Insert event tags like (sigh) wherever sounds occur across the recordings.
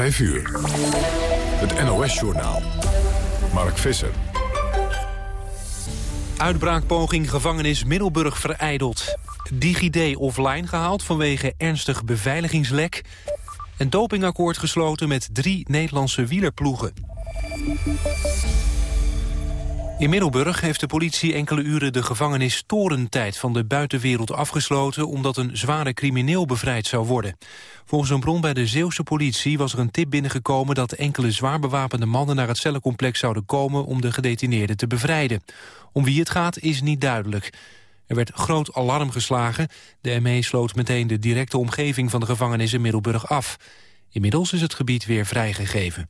5 uur. Het NOS-journaal. Mark Visser. Uitbraakpoging gevangenis Middelburg vereideld. DigiD offline gehaald vanwege ernstig beveiligingslek. En dopingakkoord gesloten met drie Nederlandse wielerploegen. In Middelburg heeft de politie enkele uren de gevangenis Torentijd van de buitenwereld afgesloten omdat een zware crimineel bevrijd zou worden. Volgens een bron bij de Zeeuwse politie was er een tip binnengekomen dat enkele zwaar bewapende mannen naar het cellencomplex zouden komen om de gedetineerden te bevrijden. Om wie het gaat is niet duidelijk. Er werd groot alarm geslagen. De ME sloot meteen de directe omgeving van de gevangenis in Middelburg af. Inmiddels is het gebied weer vrijgegeven.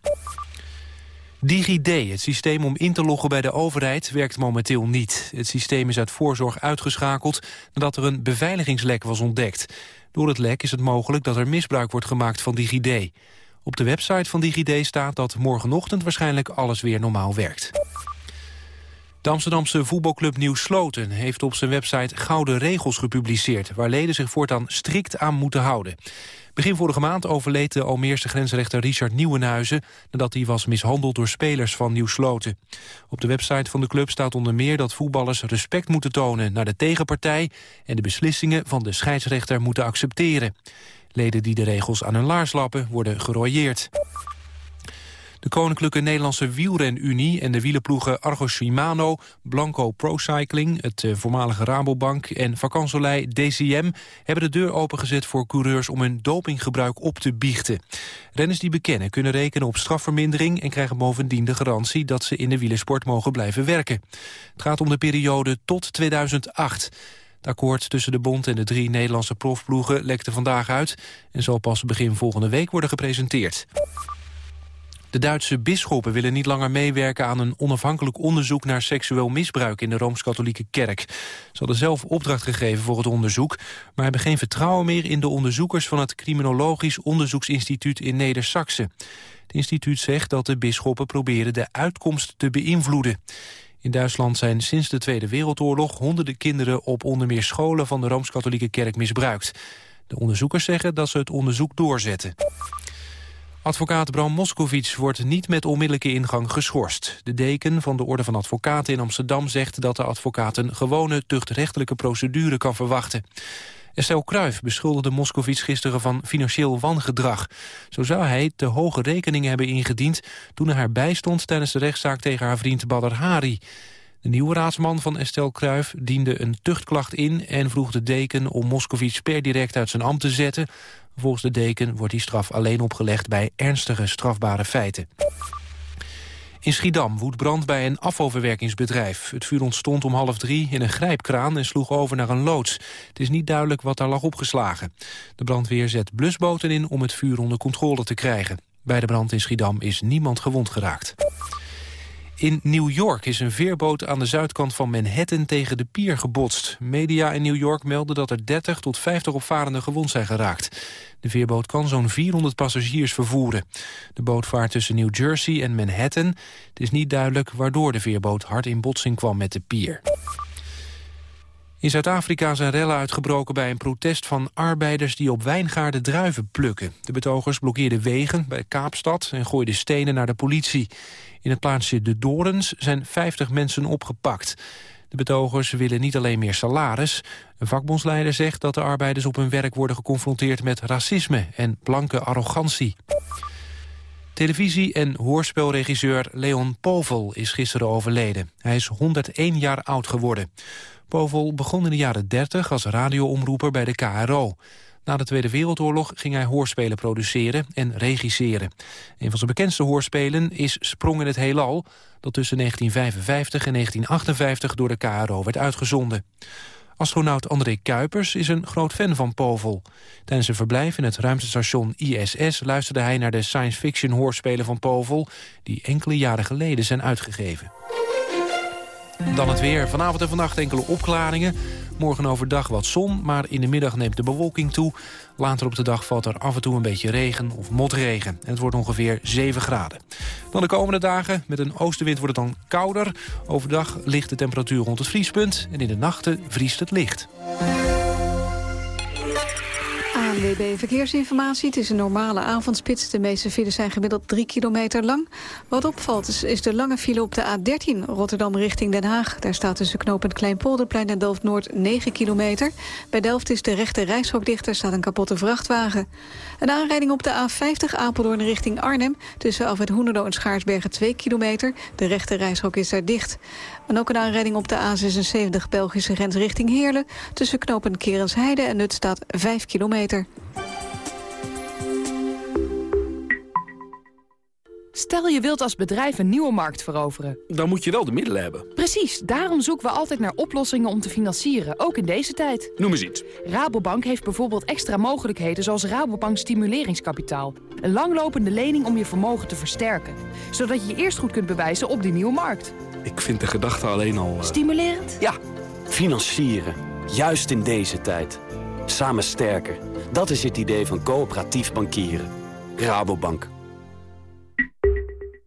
DigiD, het systeem om in te loggen bij de overheid, werkt momenteel niet. Het systeem is uit voorzorg uitgeschakeld nadat er een beveiligingslek was ontdekt. Door het lek is het mogelijk dat er misbruik wordt gemaakt van DigiD. Op de website van DigiD staat dat morgenochtend waarschijnlijk alles weer normaal werkt. De Amsterdamse voetbalclub Nieuw Sloten heeft op zijn website gouden regels gepubliceerd... waar leden zich voortaan strikt aan moeten houden. Begin vorige maand overleed de Almeerse grensrechter Richard Nieuwenhuizen... nadat hij was mishandeld door spelers van Nieuw Sloten. Op de website van de club staat onder meer dat voetballers respect moeten tonen... naar de tegenpartij en de beslissingen van de scheidsrechter moeten accepteren. Leden die de regels aan hun laars lappen worden geroyeerd. De Koninklijke Nederlandse Wielrenunie en de wielenploegen Argo Shimano, Blanco Pro Cycling, het eh, voormalige Rabobank en Vakansolei DCM hebben de deur opengezet voor coureurs om hun dopinggebruik op te biechten. Renners die bekennen kunnen rekenen op strafvermindering en krijgen bovendien de garantie dat ze in de wielersport mogen blijven werken. Het gaat om de periode tot 2008. Het akkoord tussen de bond en de drie Nederlandse profploegen lekte vandaag uit... en zal pas begin volgende week worden gepresenteerd. De Duitse bisschoppen willen niet langer meewerken aan een onafhankelijk onderzoek naar seksueel misbruik in de Rooms-Katholieke Kerk. Ze hadden zelf opdracht gegeven voor het onderzoek, maar hebben geen vertrouwen meer in de onderzoekers van het Criminologisch Onderzoeksinstituut in Neder-Saxe. Het instituut zegt dat de bisschoppen proberen de uitkomst te beïnvloeden. In Duitsland zijn sinds de Tweede Wereldoorlog honderden kinderen op onder meer scholen van de Rooms-Katholieke Kerk misbruikt. De onderzoekers zeggen dat ze het onderzoek doorzetten. Advocaat Bram Moskowitz wordt niet met onmiddellijke ingang geschorst. De deken van de Orde van Advocaten in Amsterdam zegt dat de advocaat een gewone tuchtrechtelijke procedure kan verwachten. Estelle Kruijf beschuldigde Moskowitz gisteren van financieel wangedrag. Zo zou hij te hoge rekeningen hebben ingediend toen hij haar bijstond tijdens de rechtszaak tegen haar vriend Badr Hari. De nieuwe raadsman van Estelle Kruijf diende een tuchtklacht in... en vroeg de deken om Moskovits per direct uit zijn ambt te zetten. Volgens de deken wordt die straf alleen opgelegd bij ernstige strafbare feiten. In Schiedam woedt brand bij een afvalverwerkingsbedrijf. Het vuur ontstond om half drie in een grijpkraan en sloeg over naar een loods. Het is niet duidelijk wat daar lag opgeslagen. De brandweer zet blusboten in om het vuur onder controle te krijgen. Bij de brand in Schiedam is niemand gewond geraakt. In New York is een veerboot aan de zuidkant van Manhattan tegen de pier gebotst. Media in New York melden dat er 30 tot 50 opvarenden gewond zijn geraakt. De veerboot kan zo'n 400 passagiers vervoeren. De boot vaart tussen New Jersey en Manhattan. Het is niet duidelijk waardoor de veerboot hard in botsing kwam met de pier. In Zuid-Afrika zijn rellen uitgebroken bij een protest van arbeiders die op wijngaarden druiven plukken. De betogers blokkeerden wegen bij Kaapstad en gooiden stenen naar de politie. In het plaatsje De Dorens zijn 50 mensen opgepakt. De betogers willen niet alleen meer salaris. Een vakbondsleider zegt dat de arbeiders op hun werk worden geconfronteerd met racisme en blanke arrogantie. Televisie- en hoorspelregisseur Leon Povel is gisteren overleden. Hij is 101 jaar oud geworden. Povel begon in de jaren 30 als radioomroeper bij de KRO. Na de Tweede Wereldoorlog ging hij hoorspelen produceren en regisseren. Een van zijn bekendste hoorspelen is Sprong in het Heelal... dat tussen 1955 en 1958 door de KRO werd uitgezonden. Astronaut André Kuipers is een groot fan van Povel. Tijdens een verblijf in het ruimtestation ISS luisterde hij naar de science fiction hoorspelen van Povel... die enkele jaren geleden zijn uitgegeven. Dan het weer. Vanavond en vannacht enkele opklaringen. Morgen overdag wat zon, maar in de middag neemt de bewolking toe. Later op de dag valt er af en toe een beetje regen of motregen. En het wordt ongeveer 7 graden. Dan de komende dagen, met een oostenwind wordt het dan kouder. Overdag ligt de temperatuur rond het vriespunt. En in de nachten vriest het licht. ANWB Verkeersinformatie. Het is een normale avondspits. De meeste files zijn gemiddeld 3 kilometer lang. Wat opvalt is, de lange file op de A13 Rotterdam richting Den Haag. Daar staat tussen knooppunt Kleinpolderplein en Delft-Noord 9 kilometer. Bij Delft is de rechte reishok dicht. Er staat een kapotte vrachtwagen. Een aanrijding op de A50 Apeldoorn richting Arnhem. Tussen Alfred Hoenderdo en Schaarsbergen 2 kilometer. De rechte reishok is daar dicht. En ook een aanrijding op de A76 Belgische grens richting Heerlen. Tussen knooppunt Kerensheide en Nut staat 5 kilometer. Stel je wilt als bedrijf een nieuwe markt veroveren. Dan moet je wel de middelen hebben. Precies, daarom zoeken we altijd naar oplossingen om te financieren, ook in deze tijd. Noem eens iets. Rabobank heeft bijvoorbeeld extra mogelijkheden zoals Rabobank Stimuleringskapitaal. Een langlopende lening om je vermogen te versterken. Zodat je je eerst goed kunt bewijzen op die nieuwe markt. Ik vind de gedachte alleen al... Uh... Stimulerend? Ja, financieren. Juist in deze tijd. Samen sterker. Dat is het idee van coöperatief bankieren. Rabobank.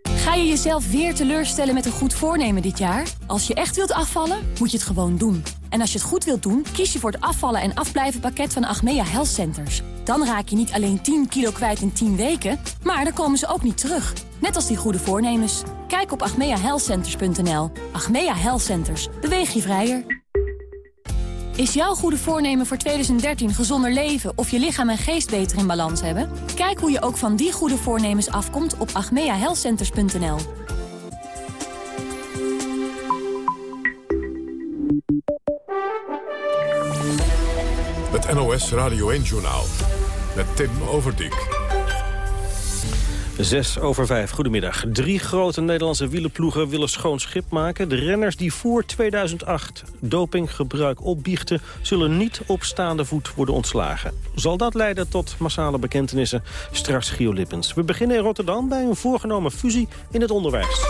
Ga je jezelf weer teleurstellen met een goed voornemen dit jaar? Als je echt wilt afvallen, moet je het gewoon doen. En als je het goed wilt doen, kies je voor het afvallen en afblijven pakket van Achmea Health Centers. Dan raak je niet alleen 10 kilo kwijt in 10 weken, maar dan komen ze ook niet terug. Net als die goede voornemens. Kijk op achmeahealthcenters.nl. Achmea Health Centers. Beweeg je vrijer. Is jouw goede voornemen voor 2013 gezonder leven of je lichaam en geest beter in balans hebben? Kijk hoe je ook van die goede voornemens afkomt op agmeahealthcenters.nl. Het NOS Radio 1-journaal met Tim Overdijk. Zes over vijf, goedemiddag. Drie grote Nederlandse wielenploegen willen schoon schip maken. De renners die voor 2008 dopinggebruik opbiechten... zullen niet op staande voet worden ontslagen. Zal dat leiden tot massale bekentenissen? Straks Gio Lippens. We beginnen in Rotterdam bij een voorgenomen fusie in het onderwijs.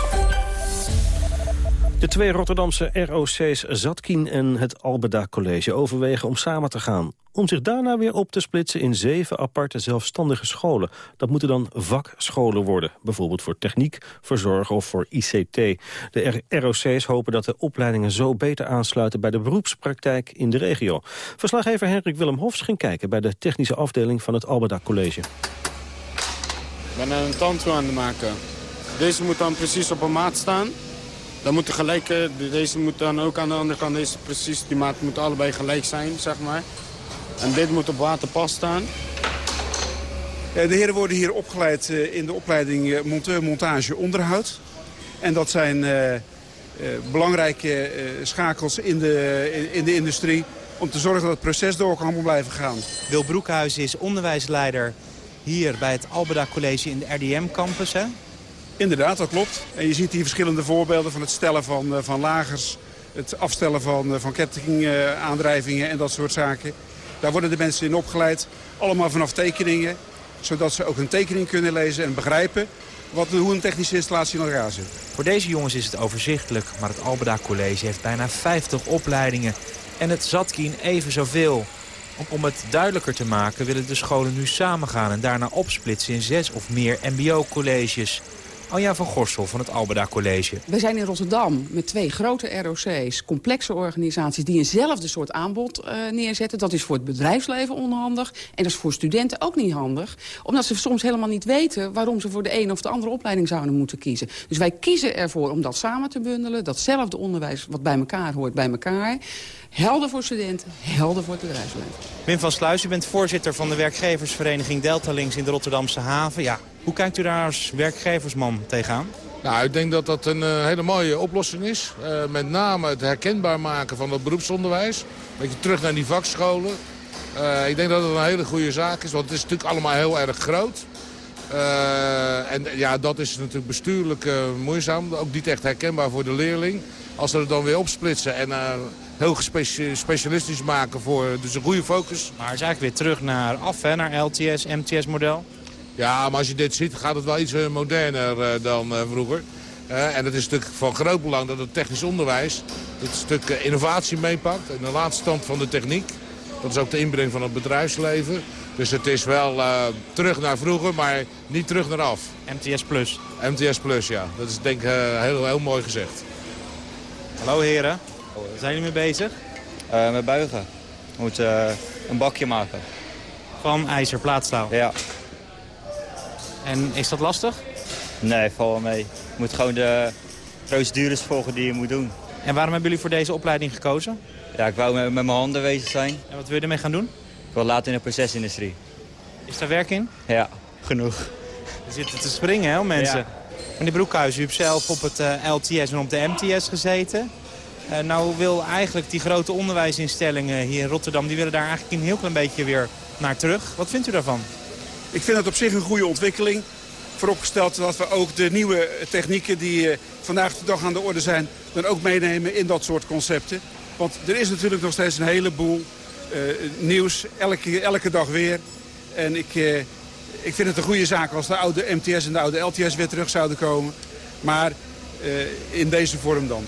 De twee Rotterdamse ROC's Zatkin en het Albeda College overwegen om samen te gaan. Om zich daarna weer op te splitsen in zeven aparte zelfstandige scholen. Dat moeten dan vakscholen worden. Bijvoorbeeld voor techniek, voor zorg of voor ICT. De ROC's hopen dat de opleidingen zo beter aansluiten bij de beroepspraktijk in de regio. Verslaggever Hendrik Willem Hofs ging kijken bij de technische afdeling van het Albeda College. Ik ben een tand aan het maken. Deze moet dan precies op een maat staan. Dan moet gelijk, deze moet dan ook aan de andere kant, deze precies, die maat moet allebei gelijk zijn, zeg maar. En dit moet op waterpas staan. De heren worden hier opgeleid eh, in de opleiding eh, monteur, montage, onderhoud. En dat zijn belangrijke schakels in de, in de industrie om te zorgen dat het proces door kan blijven gaan. Wil Broekhuis is onderwijsleider hier bij het Albeda College in de RDM-campus. Inderdaad, dat klopt. En je ziet hier verschillende voorbeelden van het stellen van, van lagers... het afstellen van, van kettingaandrijvingen en dat soort zaken. Daar worden de mensen in opgeleid, allemaal vanaf tekeningen. Zodat ze ook een tekening kunnen lezen en begrijpen wat, hoe een technische installatie in elkaar zit. Voor deze jongens is het overzichtelijk, maar het Albeda College heeft bijna 50 opleidingen. En het Zatkin even zoveel. Om, om het duidelijker te maken willen de scholen nu samengaan en daarna opsplitsen in zes of meer mbo-colleges. Anja van Gorsel van het Albeda College. We zijn in Rotterdam met twee grote ROC's, complexe organisaties... die eenzelfde soort aanbod uh, neerzetten. Dat is voor het bedrijfsleven onhandig. En dat is voor studenten ook niet handig. Omdat ze soms helemaal niet weten waarom ze voor de een of de andere opleiding zouden moeten kiezen. Dus wij kiezen ervoor om dat samen te bundelen. Datzelfde onderwijs wat bij elkaar hoort bij elkaar. Helder voor studenten, helder voor het bedrijfsleven. Wim van Sluis, u bent voorzitter van de werkgeversvereniging Delta Links in de Rotterdamse haven. Ja, hoe kijkt u daar als werkgeversman tegenaan? Nou, ik denk dat dat een uh, hele mooie oplossing is. Uh, met name het herkenbaar maken van het beroepsonderwijs. Een beetje terug naar die vakscholen. Uh, ik denk dat het een hele goede zaak is, want het is natuurlijk allemaal heel erg groot. en ja, dat is natuurlijk bestuurlijk moeizaam. Ook niet echt herkenbaar voor de leerling. Als ze het dan weer opsplitsen en heel specialistisch maken voor dus een goede focus. Maar het is eigenlijk weer terug naar af, hè, naar LTS, MTS-model. Ja, maar als je dit ziet gaat het wel iets eh, moderner uh, dan uh, vroeger. en het is natuurlijk van groot belang dat het technisch onderwijs dit stuk innovatie meepakt. En de laatste stand van de techniek. Dat is ook de inbreng van het bedrijfsleven. Dus het is wel terug naar vroeger, maar niet terug naar af. MTS Plus. MTS Plus, ja. Dat is denk ik heel, heel mooi gezegd. Hallo heren. Zijn jullie mee bezig? met buigen. We moeten een bakje maken. van ijzerplaatstaal. Ja. En is dat lastig? Nee, val wel mee. Je moet gewoon de procedures volgen die je moet doen. En waarom hebben jullie voor deze opleiding gekozen? Ja, ik wou met, met mijn handen bezig zijn. En wat wil je ermee gaan doen? Ik wil later in de procesindustrie. Is daar werk in? Ja, genoeg. We zitten te springen, hè, mensen. Ja. Meneer Broekhuis, u hebt zelf op het eh, LTS en op de MTS gezeten. Eh, nou wil eigenlijk die grote onderwijsinstellingen hier in Rotterdam... die willen daar eigenlijk een heel klein beetje weer naar terug. Wat vindt u daarvan? Ik vind het op zich een goede ontwikkeling. Vooropgesteld dat we ook de nieuwe technieken die eh, vandaag de dag aan de orde zijn... dan ook meenemen in dat soort concepten. Want er is natuurlijk nog steeds een heleboel eh, nieuws, elke, elke dag weer. En ik, eh, ik vind het een goede zaak als de oude MTS en de oude LTS weer terug zouden komen. Maar in deze vorm dan.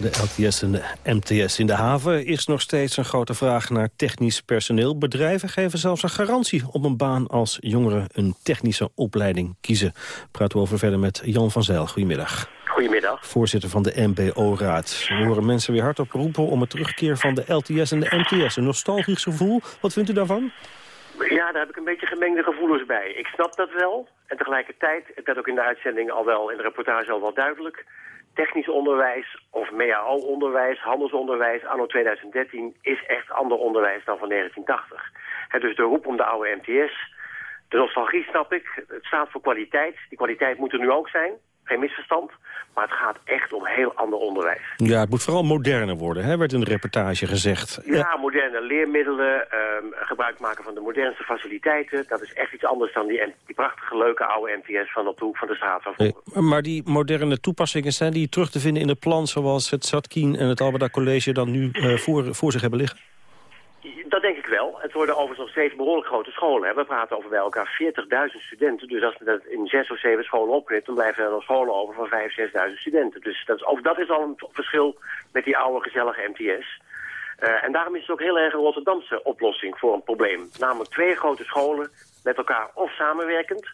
De LTS en de MTS in de haven is nog steeds een grote vraag naar technisch personeel. Bedrijven geven zelfs een garantie op een baan als jongeren een technische opleiding kiezen. Praten we over verder met Jan van Zijl. Goedemiddag. Goedemiddag. Voorzitter van de MBO-raad. We horen mensen weer hardop roepen om het terugkeer van de LTS en de MTS. Een nostalgisch gevoel. Wat vindt u daarvan? Ja, daar heb ik een beetje gemengde gevoelens bij. Ik snap dat wel. En tegelijkertijd, het werd ook in de uitzending al wel, in de reportage al wel duidelijk. Technisch onderwijs of MEAO-onderwijs, handelsonderwijs anno 2013 is echt ander onderwijs dan van 1980. Hè, dus de roep om de oude MTS, de nostalgie snap ik. Het staat voor kwaliteit. Die kwaliteit moet er nu ook zijn. Geen misverstand. Maar het gaat echt om heel ander onderwijs. Ja, het moet vooral moderner worden, hè, werd in de reportage gezegd. Ja, moderne leermiddelen, ehm, gebruik maken van de modernste faciliteiten. Dat is echt iets anders dan die, die prachtige, leuke oude MTS van op de hoek van de straat van vroeger. Eh, Maar die moderne toepassingen zijn die terug te vinden in het plan... zoals het Zatkien en het Alberda College dan nu eh, voor, voor zich hebben liggen? Dat denk ik wel. Het worden overigens nog steeds behoorlijk grote scholen. We praten over bij elkaar 40.000 studenten. Dus als we dat in zes of zeven scholen opknipt... dan blijven er nog scholen over van 5.000, 6.000 studenten. Dus dat is, ook dat is al een verschil met die oude gezellige MTS. Eh, en daarom is het ook heel erg een Rotterdamse oplossing voor een probleem. Namelijk twee grote scholen met elkaar of samenwerkend...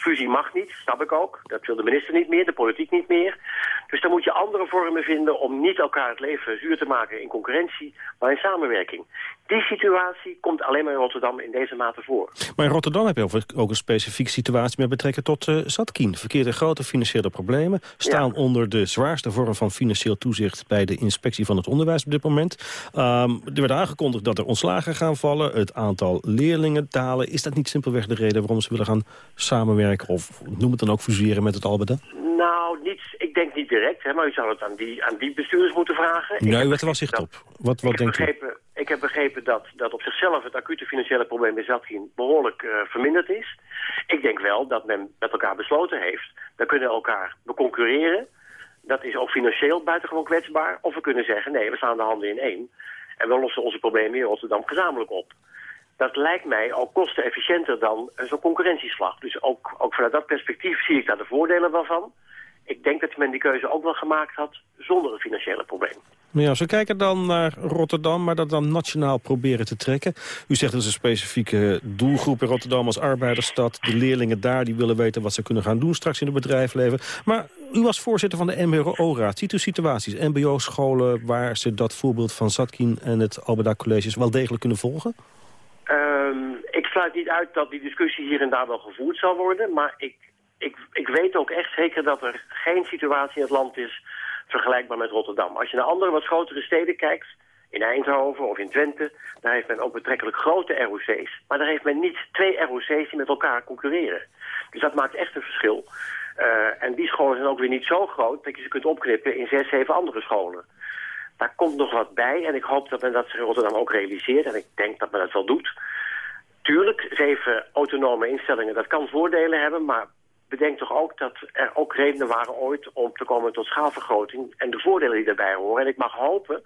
Fusie mag niet, snap ik ook. Dat wil de minister niet meer, de politiek niet meer. Dus dan moet je andere vormen vinden om niet elkaar het leven zuur te maken in concurrentie, maar in samenwerking. Die situatie komt alleen maar in Rotterdam in deze mate voor. Maar in Rotterdam heb je ook een specifieke situatie... met betrekking tot uh, Zatkien. Verkeerd in grote financiële problemen. Staan onder de zwaarste vorm van financieel toezicht... bij de inspectie van het onderwijs op dit moment. Um, er werd aangekondigd dat er ontslagen gaan vallen. Het aantal leerlingen dalen. Is dat niet simpelweg de reden waarom ze willen gaan samenwerken... of noem het dan ook fuseren met het Albeda? Nou, niets, ik denk niet direct, hè, maar u zou het aan die, aan die bestuurders moeten vragen. Nee, er wel zicht op. Wat, wat denkt u? Ik heb begrepen dat, dat op zichzelf het acute financiële probleem bij Zatkin behoorlijk uh, verminderd is. Ik denk wel dat men met elkaar besloten heeft, we kunnen elkaar beconcurreren. Dat is ook financieel buitengewoon kwetsbaar. Of we kunnen zeggen, nee, we slaan de handen in één. En we lossen onze problemen in Rotterdam gezamenlijk op. Dat lijkt mij ook kostenefficiënter dan zo'n concurrentieslag. Dus ook, ook vanuit dat perspectief zie ik daar de voordelen van. Ik denk dat men die keuze ook wel gemaakt had zonder een financiële probleem. Maar ja, we kijken dan naar Rotterdam, maar dat dan nationaal proberen te trekken. U zegt dat is een specifieke doelgroep in Rotterdam als arbeidersstad. De leerlingen daar die willen weten wat ze kunnen gaan doen straks in het bedrijfsleven. Maar u was voorzitter van de MBO-raad. Ziet u situaties, mbo-scholen waar ze dat voorbeeld van Zatkin en het Alberda Colleges wel degelijk kunnen volgen? Um, ik sluit niet uit dat die discussie hier en daar wel gevoerd zal worden. Maar ik, ik, ik weet ook echt zeker dat er geen situatie in het land is vergelijkbaar met Rotterdam. Als je naar andere wat grotere steden kijkt, in Eindhoven of in Twente, daar heeft men ook betrekkelijk grote ROC's. Maar daar heeft men niet twee ROC's die met elkaar concurreren. Dus dat maakt echt een verschil. Uh, en die scholen zijn ook weer niet zo groot dat je ze kunt opknippen in zes, zeven andere scholen. Daar komt nog wat bij en ik hoop dat men dat in Rotterdam ook realiseert. En ik denk dat men dat wel doet. Tuurlijk, zeven autonome instellingen, dat kan voordelen hebben, maar bedenk toch ook dat er ook redenen waren ooit om te komen tot schaalvergroting en de voordelen die daarbij horen. En ik mag hopen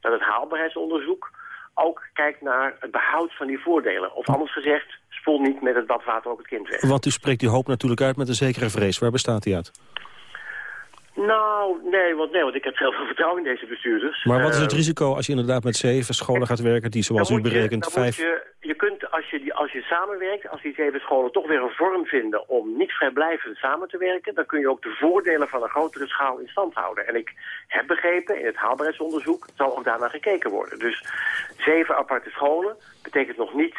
dat het haalbaarheidsonderzoek ook kijkt naar het behoud van die voordelen. Of anders gezegd, spoel niet met het badwater ook het kind weg. Want u spreekt die hoop natuurlijk uit met een zekere vrees. Waar bestaat die uit? Nou, nee want, nee, want ik heb heel veel vertrouwen in deze bestuurders. Maar wat is het Uh, risico als je inderdaad met zeven scholen gaat werken... die zoals u je- berekent dan vijf... Je, je kunt als je, die, als je samenwerkt, als die zeven scholen toch weer een vorm vinden om niet vrijblijvend samen te werken, dan kun je ook de voordelen van een grotere schaal in stand houden. En ik heb begrepen, in het haalbaarheidsonderzoek zal ook daarnaar gekeken worden. Dus zeven aparte scholen betekent nog niet,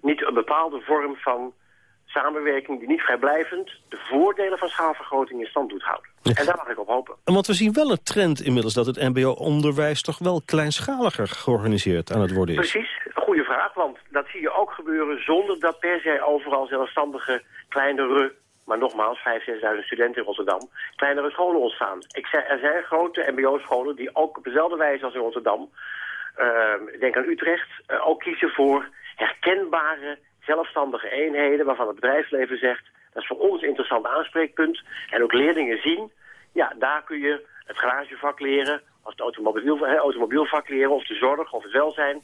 niet een bepaalde vorm van samenwerking die niet vrijblijvend de voordelen van schaalvergroting in stand doet houden. En daar mag ik op hopen. Want we zien wel een trend inmiddels dat het mbo-onderwijs toch wel kleinschaliger georganiseerd aan het worden is. Precies, goede vraag, want dat zie je ook gebeuren zonder dat per se overal zelfstandige kleinere maar nogmaals, 5.000, 6.000 studenten in Rotterdam, kleinere scholen ontstaan. Ik zeg, er zijn grote mbo-scholen die ook op dezelfde wijze als in Rotterdam, uh, ik denk aan Utrecht, uh, ook kiezen voor herkenbare zelfstandige eenheden waarvan het bedrijfsleven zegt... dat is voor ons een interessant aanspreekpunt. En ook leerlingen zien, ja, daar kun je het garagevak leren... of het automobiel, automobielvak leren, of de zorg, of het welzijn.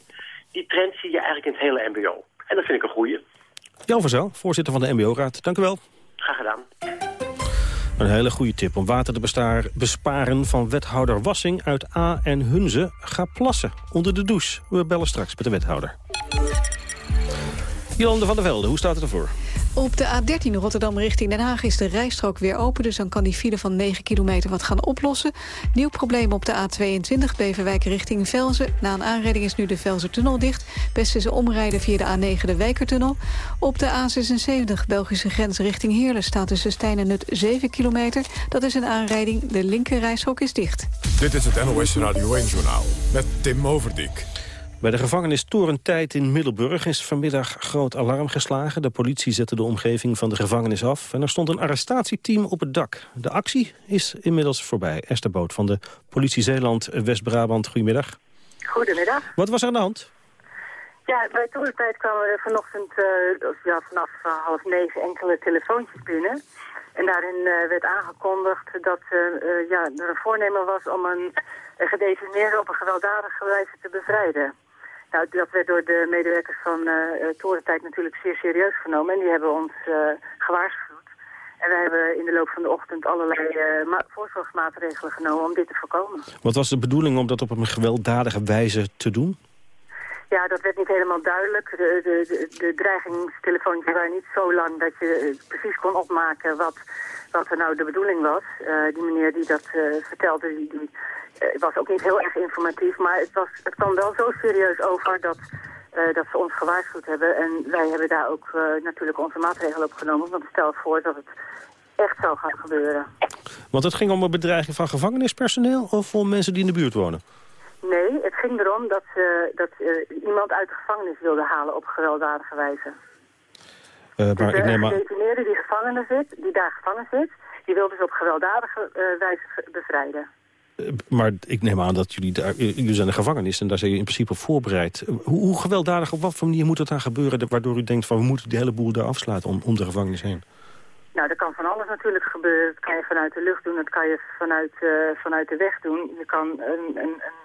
Die trend zie je eigenlijk in het hele mbo. En dat vind ik een goeie. Jan Verzel, voorzitter van de mbo-raad. Dank u wel. Graag gedaan. Een hele goede tip om water te besparen van wethouder Wassing uit A en Hunze. Ga plassen onder de douche. We bellen straks met de wethouder. Jolande van der Velde, hoe staat het ervoor? Op de A13 Rotterdam richting Den Haag is de rijstrook weer open... dus dan kan die file van 9 kilometer wat gaan oplossen. Nieuw probleem op de A22 Beverwijk richting Velzen. Na een aanrijding is nu de Velzen-tunnel dicht. Best is omrijden via de A9 de Wijkertunnel. Op de A76 Belgische grens richting Heerlen... staat tussen Stijn en Nut 7 kilometer. Dat is een aanrijding, de linker rijstrook is dicht. Dit is het NOS Radio 1-journaal met Tim Overdijk. Bij de gevangenis Torentijd in Middelburg is vanmiddag groot alarm geslagen. De politie zette de omgeving van de gevangenis af en er stond een arrestatieteam op het dak. De actie is inmiddels voorbij. Esther Boot van de politie Zeeland West-Brabant, goedemiddag. Goedemiddag. Wat was er aan de hand? Ja, bij Torentijd kwamen er vanochtend uh, ja, vanaf uh, half negen enkele telefoontjes binnen. En daarin uh, werd aangekondigd dat ja, er een voornemen was om een gedetineerde op een gewelddadige wijze te bevrijden. Nou, dat werd door de medewerkers van uh, Torentijd natuurlijk zeer serieus genomen. En die hebben ons uh, gewaarschuwd. En wij hebben in de loop van de ochtend allerlei uh, voorzorgsmaatregelen genomen om dit te voorkomen. Wat was de bedoeling om dat op een gewelddadige wijze te doen? Ja, dat werd niet helemaal duidelijk. De, de, de, de dreigingstellefoontjes waren niet zo lang dat je precies kon opmaken wat, wat er nou de bedoeling was. die meneer die dat vertelde, die, die eh, was ook niet heel erg informatief, maar het, was, het kwam wel zo serieus over dat, dat ze ons gewaarschuwd hebben. En wij hebben daar ook natuurlijk onze maatregelen op genomen, want stel voor dat het echt zou gaan gebeuren. Want het ging om een bedreiging van gevangenispersoneel of om mensen die in de buurt wonen? Nee, het ging erom dat, uh, dat iemand uit de gevangenis wilde halen op gewelddadige wijze. Uh, maar dus ik neem aan... gedetineerde die, gevangen zit, die daar gevangen zit, die wilde ze op gewelddadige wijze bevrijden. Eh, maar ik neem aan dat jullie daar... Jullie zijn de gevangenis en daar zijn je in principe op voorbereid. Hoe, hoe gewelddadig, op wat voor manier moet het dan gebeuren... waardoor u denkt van we moeten die hele boel daar afsluiten om, om de gevangenis heen? Nou, dat kan van alles natuurlijk gebeuren. Dat kan je vanuit de lucht doen, dat kan je vanuit, uh, vanuit de weg doen. Je kan een, een, een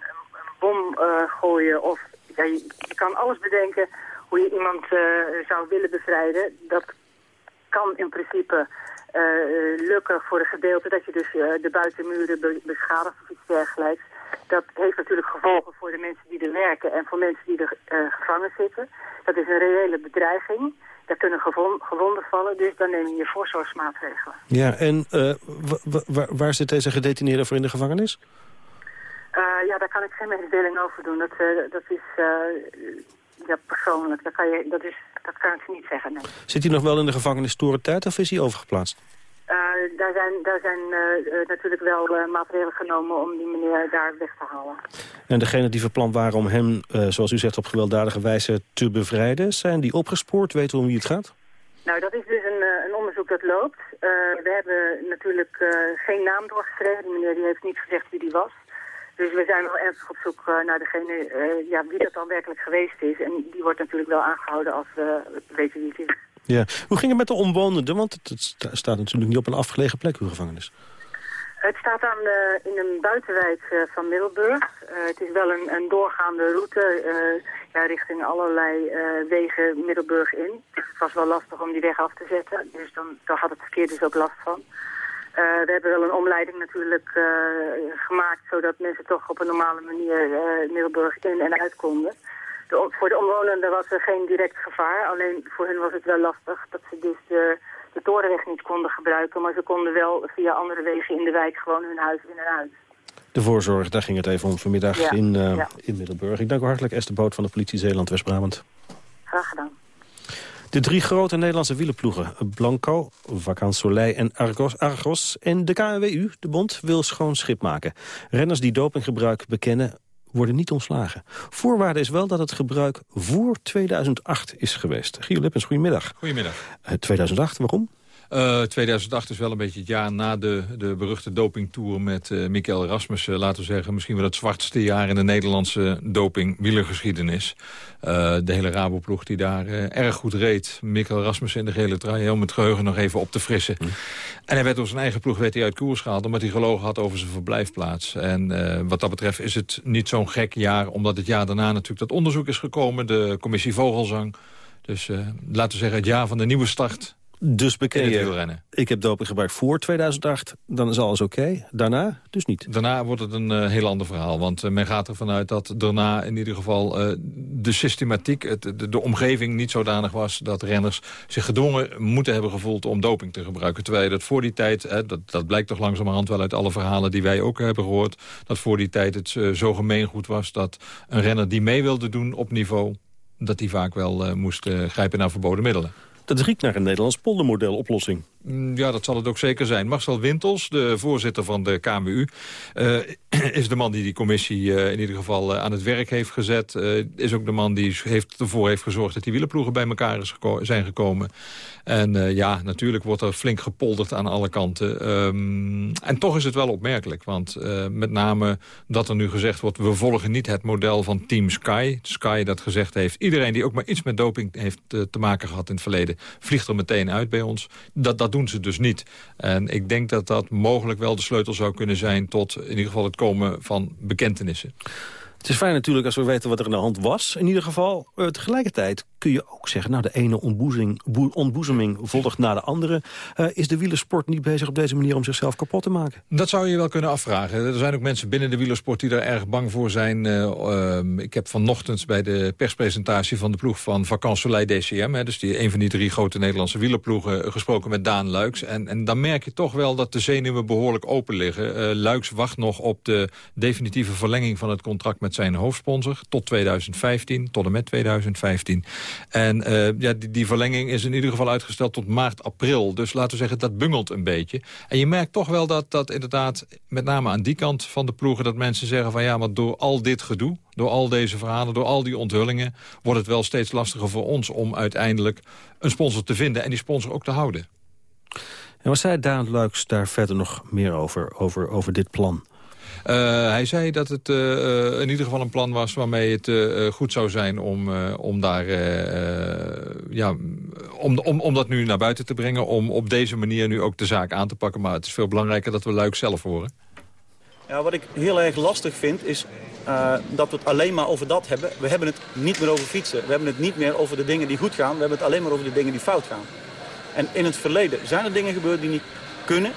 bom uh, gooien of ja, je, kan alles bedenken hoe je iemand uh, zou willen bevrijden. Dat kan in principe uh, lukken voor een gedeelte dat je dus uh, de buitenmuren be beschadigt of iets dergelijks. Dat heeft natuurlijk gevolgen voor de mensen die er werken en voor mensen die er uh, gevangen zitten. Dat is een reële bedreiging. Daar kunnen gewonden vallen, dus dan neem je voorzorgsmaatregelen. Ja, en waar zit deze gedetineerde voor in de gevangenis? Ja, daar kan ik geen mededeling over doen. Dat, dat is ja, persoonlijk. Dat, kan je, dat, is, dat kan ik niet zeggen, nee. Zit hij nog wel in de gevangenis tijd of is hij overgeplaatst? Daar zijn, daar zijn natuurlijk wel maatregelen genomen om die meneer daar weg te halen. En degenen die verplant waren om hem, zoals u zegt, op gewelddadige wijze te bevrijden... zijn die opgespoord? Weten we om wie het gaat? Nou, dat is dus een, een onderzoek dat loopt. we hebben natuurlijk geen naam doorgeschreven. Die meneer die heeft niet gezegd wie die was. Dus we zijn wel ernstig op zoek uh, naar degene uh, ja, wie dat dan werkelijk geweest is. En die wordt natuurlijk wel aangehouden als we weten wie het is. Ja. Hoe ging het met de omwonenden? Want het, staat natuurlijk niet op een afgelegen plek, uw gevangenis. Het staat aan de, in een buitenwijk van Middelburg. het is wel een, een doorgaande route ja, richting allerlei wegen Middelburg in. Dus het was wel lastig om die weg af te zetten. Dus dan, daar had het verkeer dus ook last van. Uh, we hebben wel een omleiding natuurlijk uh, gemaakt... zodat mensen toch op een normale manier uh, Middelburg in en uit konden. de, voor de omwonenden was er geen direct gevaar. Alleen voor hen was het wel lastig dat ze dus de, de torenweg niet konden gebruiken. Maar ze konden wel via andere wegen in de wijk gewoon hun huis in en uit. De voorzorg, daar ging het even om vanmiddag Ja, in, eh, ja. in Middelburg. Ik dank u hartelijk Esther Boot van de politie Zeeland-West-Brabant. Graag gedaan. De drie grote Nederlandse wielerploegen, Blanco, Vacan Soleil en Argos, Argos... en de KNWU, de bond, wil schoon schip maken. Renners die dopinggebruik bekennen worden niet ontslagen. Voorwaarde is wel dat het gebruik voor 2008 is geweest. Gio Lippens, goedemiddag. Goedemiddag. Eh, 2008, waarom? Eh, 2008 is wel een beetje het jaar na de, de beruchte dopingtour met eh Michael Rasmussen. Laten we zeggen, misschien wel het zwartste jaar in de Nederlandse doping-wielergeschiedenis. Eh, de hele Raboploeg die daar eh, erg goed reed. Michael Rasmussen in de gele trui, om het geheugen nog even op te frissen. En hij werd door zijn eigen ploeg werd hij uit koers gehaald... omdat hij gelogen had over zijn verblijfplaats. En eh, wat dat betreft is het niet zo'n gek jaar... omdat het jaar daarna natuurlijk dat onderzoek is gekomen. De commissie Vogelzang. Dus eh, laten we zeggen het jaar van de nieuwe start... Dus wielrennen. ik heb doping gebruikt voor 2008, dan is alles oké. Daarna dus niet. Daarna wordt het een eh, heel ander verhaal. Want eh, men gaat ervan uit dat daarna in ieder geval eh, de systematiek... Het, de, de omgeving niet zodanig was dat renners zich gedwongen moeten hebben gevoeld... om doping te gebruiken. Terwijl je dat voor die tijd, hè, dat, dat blijkt toch langzamerhand wel uit alle verhalen... die wij ook hebben gehoord, dat voor die tijd het zo gemeengoed was... dat een renner die mee wilde doen op niveau... dat die vaak wel moest grijpen naar verboden middelen. Dat riekt naar een Nederlands poldermodel-oplossing. Mm, Ja, dat zal het ook zeker zijn. Marcel Wintels, de voorzitter van de KMU... eh, (clears throat) is de man die die commissie eh, in ieder geval eh, aan het werk heeft gezet. Is ook de man die heeft, ervoor heeft gezorgd dat die wielerploegen bij elkaar is zijn gekomen. En ja, natuurlijk wordt er flink gepolderd aan alle kanten. Ehm, en toch is het wel opmerkelijk. Want met name dat er nu gezegd wordt... we volgen niet het model van Team Sky. Sky dat gezegd heeft... iedereen die ook maar iets met doping heeft te maken gehad in het verleden... vliegt er meteen uit bij ons. Dat, dat doen ze dus niet. En ik denk dat dat mogelijk wel de sleutel zou kunnen zijn... tot in ieder geval het komen van bekentenissen. Het is fijn natuurlijk als we weten wat er aan de hand was. In ieder geval, eh, tegelijkertijd kun je ook zeggen... nou, de ene ontboezeming, boe- ontboezeming volgt na de andere. Eh, is de wielersport niet bezig op deze manier om zichzelf kapot te maken? Dat zou je wel kunnen afvragen. Er zijn ook mensen binnen de wielersport die daar erg bang voor zijn. Eh, ehm, ik heb vanochtend bij de perspresentatie van de ploeg van Vacances Soleil DCM... Hè, dus die, een van die drie grote Nederlandse wielerploegen... gesproken met Daan Luiks. En, en dan merk je toch wel dat de zenuwen behoorlijk open liggen. Luiks wacht nog op de definitieve verlenging van het contract... met zijn hoofdsponsor tot 2015, tot en met 2015. En eh, ja, die, die verlenging is in ieder geval uitgesteld tot maart, april. Dus laten we zeggen, dat bungelt een beetje. En je merkt toch wel dat, dat inderdaad, met name aan die kant van de ploegen... dat mensen zeggen van ja, maar door al dit gedoe... door al deze verhalen, door al die onthullingen... wordt het wel steeds lastiger voor ons om uiteindelijk een sponsor te vinden... en die sponsor ook te houden. En wat zei Daan Luiks daar verder nog meer over, over, over dit plan? Uh, hij zei dat het uh, in ieder geval een plan was waarmee het uh, goed zou zijn om, om daar ja, om, om, om dat nu naar buiten te brengen. Om op deze manier nu ook de zaak aan te pakken. Maar het is veel belangrijker dat we Luik zelf horen. Ja, wat ik heel erg lastig vind is dat we het alleen maar over dat hebben. We hebben het niet meer over fietsen. We hebben het niet meer over de dingen die goed gaan. We hebben het alleen maar over de dingen die fout gaan. En in het verleden zijn er dingen gebeurd die niet kunnen.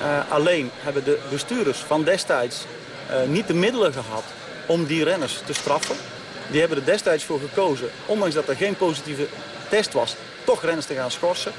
Uh, alleen hebben de bestuurders van destijds uh, niet de middelen gehad om die renners te straffen. Die hebben er destijds voor gekozen, ondanks dat er geen positieve test was, toch renners te gaan schorsen.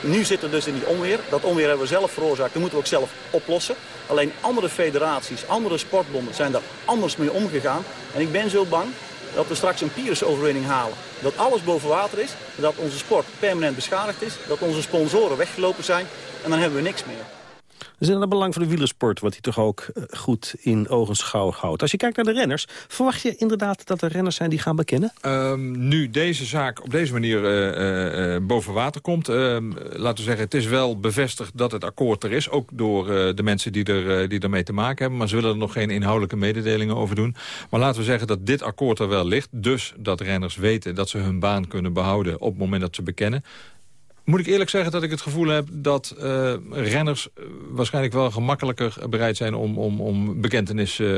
Nu zitten we dus in die onweer. Dat onweer hebben we zelf veroorzaakt. Dat moeten we ook zelf oplossen. Alleen andere federaties, andere sportbonden zijn daar anders mee omgegaan. En ik ben zo bang dat we straks een Pyrrhus-overwinning halen. Dat alles boven water is, dat onze sport permanent beschadigd is, dat onze sponsoren weggelopen zijn en dan hebben we niks meer. Dat is het belang van de wielersport, wat hij toch ook uh, goed in ogenschouw houdt. Als je kijkt naar de renners, verwacht je inderdaad dat er renners zijn die gaan bekennen? Um, nu deze zaak op deze manier uh, uh, boven water komt, ehm, laten we zeggen, het is wel bevestigd dat het akkoord er is. Ook door de mensen die, er, die ermee te maken hebben. Maar ze willen er nog geen inhoudelijke mededelingen over doen. Maar laten we zeggen dat dit akkoord er wel ligt. Dus dat renners weten dat ze hun baan kunnen behouden op het moment dat ze bekennen Moet ik eerlijk zeggen dat ik het gevoel heb dat uh, renners uh, waarschijnlijk wel gemakkelijker bereid zijn om, om, om bekentenis uh,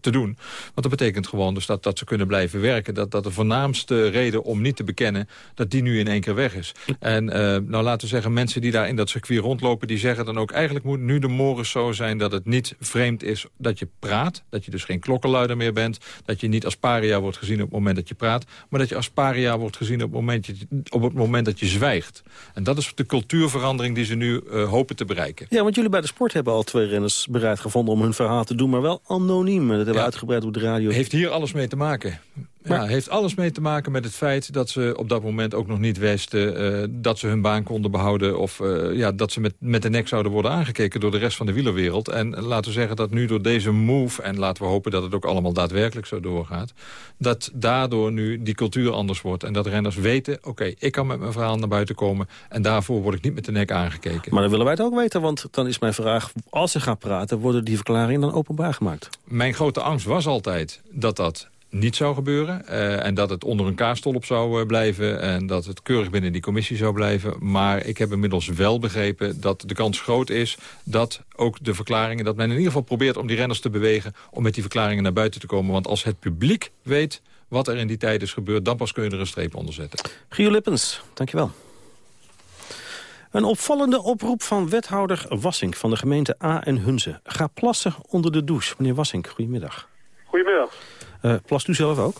te doen. Want dat betekent gewoon dus dat, dat ze kunnen blijven werken. Dat, dat de voornaamste reden om niet te bekennen, dat die nu in één keer weg is. En nou laten we zeggen, mensen die daar in dat circuit rondlopen, die zeggen dan ook eigenlijk moet nu de morgen zo zijn dat het niet vreemd is dat je praat. Dat je dus geen klokkenluider meer bent. Dat je niet als paria wordt gezien op het moment dat je praat. Maar dat je als paria wordt gezien op het moment, op het moment dat je zwijgt. En dat is de cultuurverandering die ze nu uh, hopen te bereiken. Ja, want jullie bij de sport hebben al twee renners bereid gevonden... om hun verhaal te doen, maar wel anoniem. Dat hebben we uitgebreid op de radio. Heeft hier alles mee te maken. Maar... Ja, heeft alles mee te maken met het feit dat ze op dat moment ook nog niet wisten... Uh, dat ze hun baan konden behouden of uh, ja, dat ze met, met de nek zouden worden aangekeken door de rest van de wielerwereld. En laten we zeggen dat nu door deze move, en laten we hopen dat het ook allemaal daadwerkelijk zo doorgaat... dat daardoor nu die cultuur anders wordt en dat renners weten... oké, ik kan met mijn verhaal naar buiten komen en daarvoor word ik niet met de nek aangekeken. Maar dan willen wij het ook weten, want dan is mijn vraag... als ze gaan praten, worden die verklaringen dan openbaar gemaakt? Mijn grote angst was altijd dat dat niet zou gebeuren. Uh, en dat het onder een kaarstolp zou uh, blijven. En dat het keurig binnen die commissie zou blijven. Maar ik heb inmiddels wel begrepen dat de kans groot is... dat ook de verklaringen, dat men in ieder geval probeert om die renners te bewegen... om met die verklaringen naar buiten te komen. Want als het publiek weet wat er in die tijd is gebeurd... dan pas kun je er een streep onder zetten. Gio Lippens, dankjewel. Een opvallende oproep van wethouder Wassink van de gemeente A en Hunze. Ga plassen onder de douche. Meneer Wassink, goedemiddag. Goedemiddag. Uh, plast u zelf ook?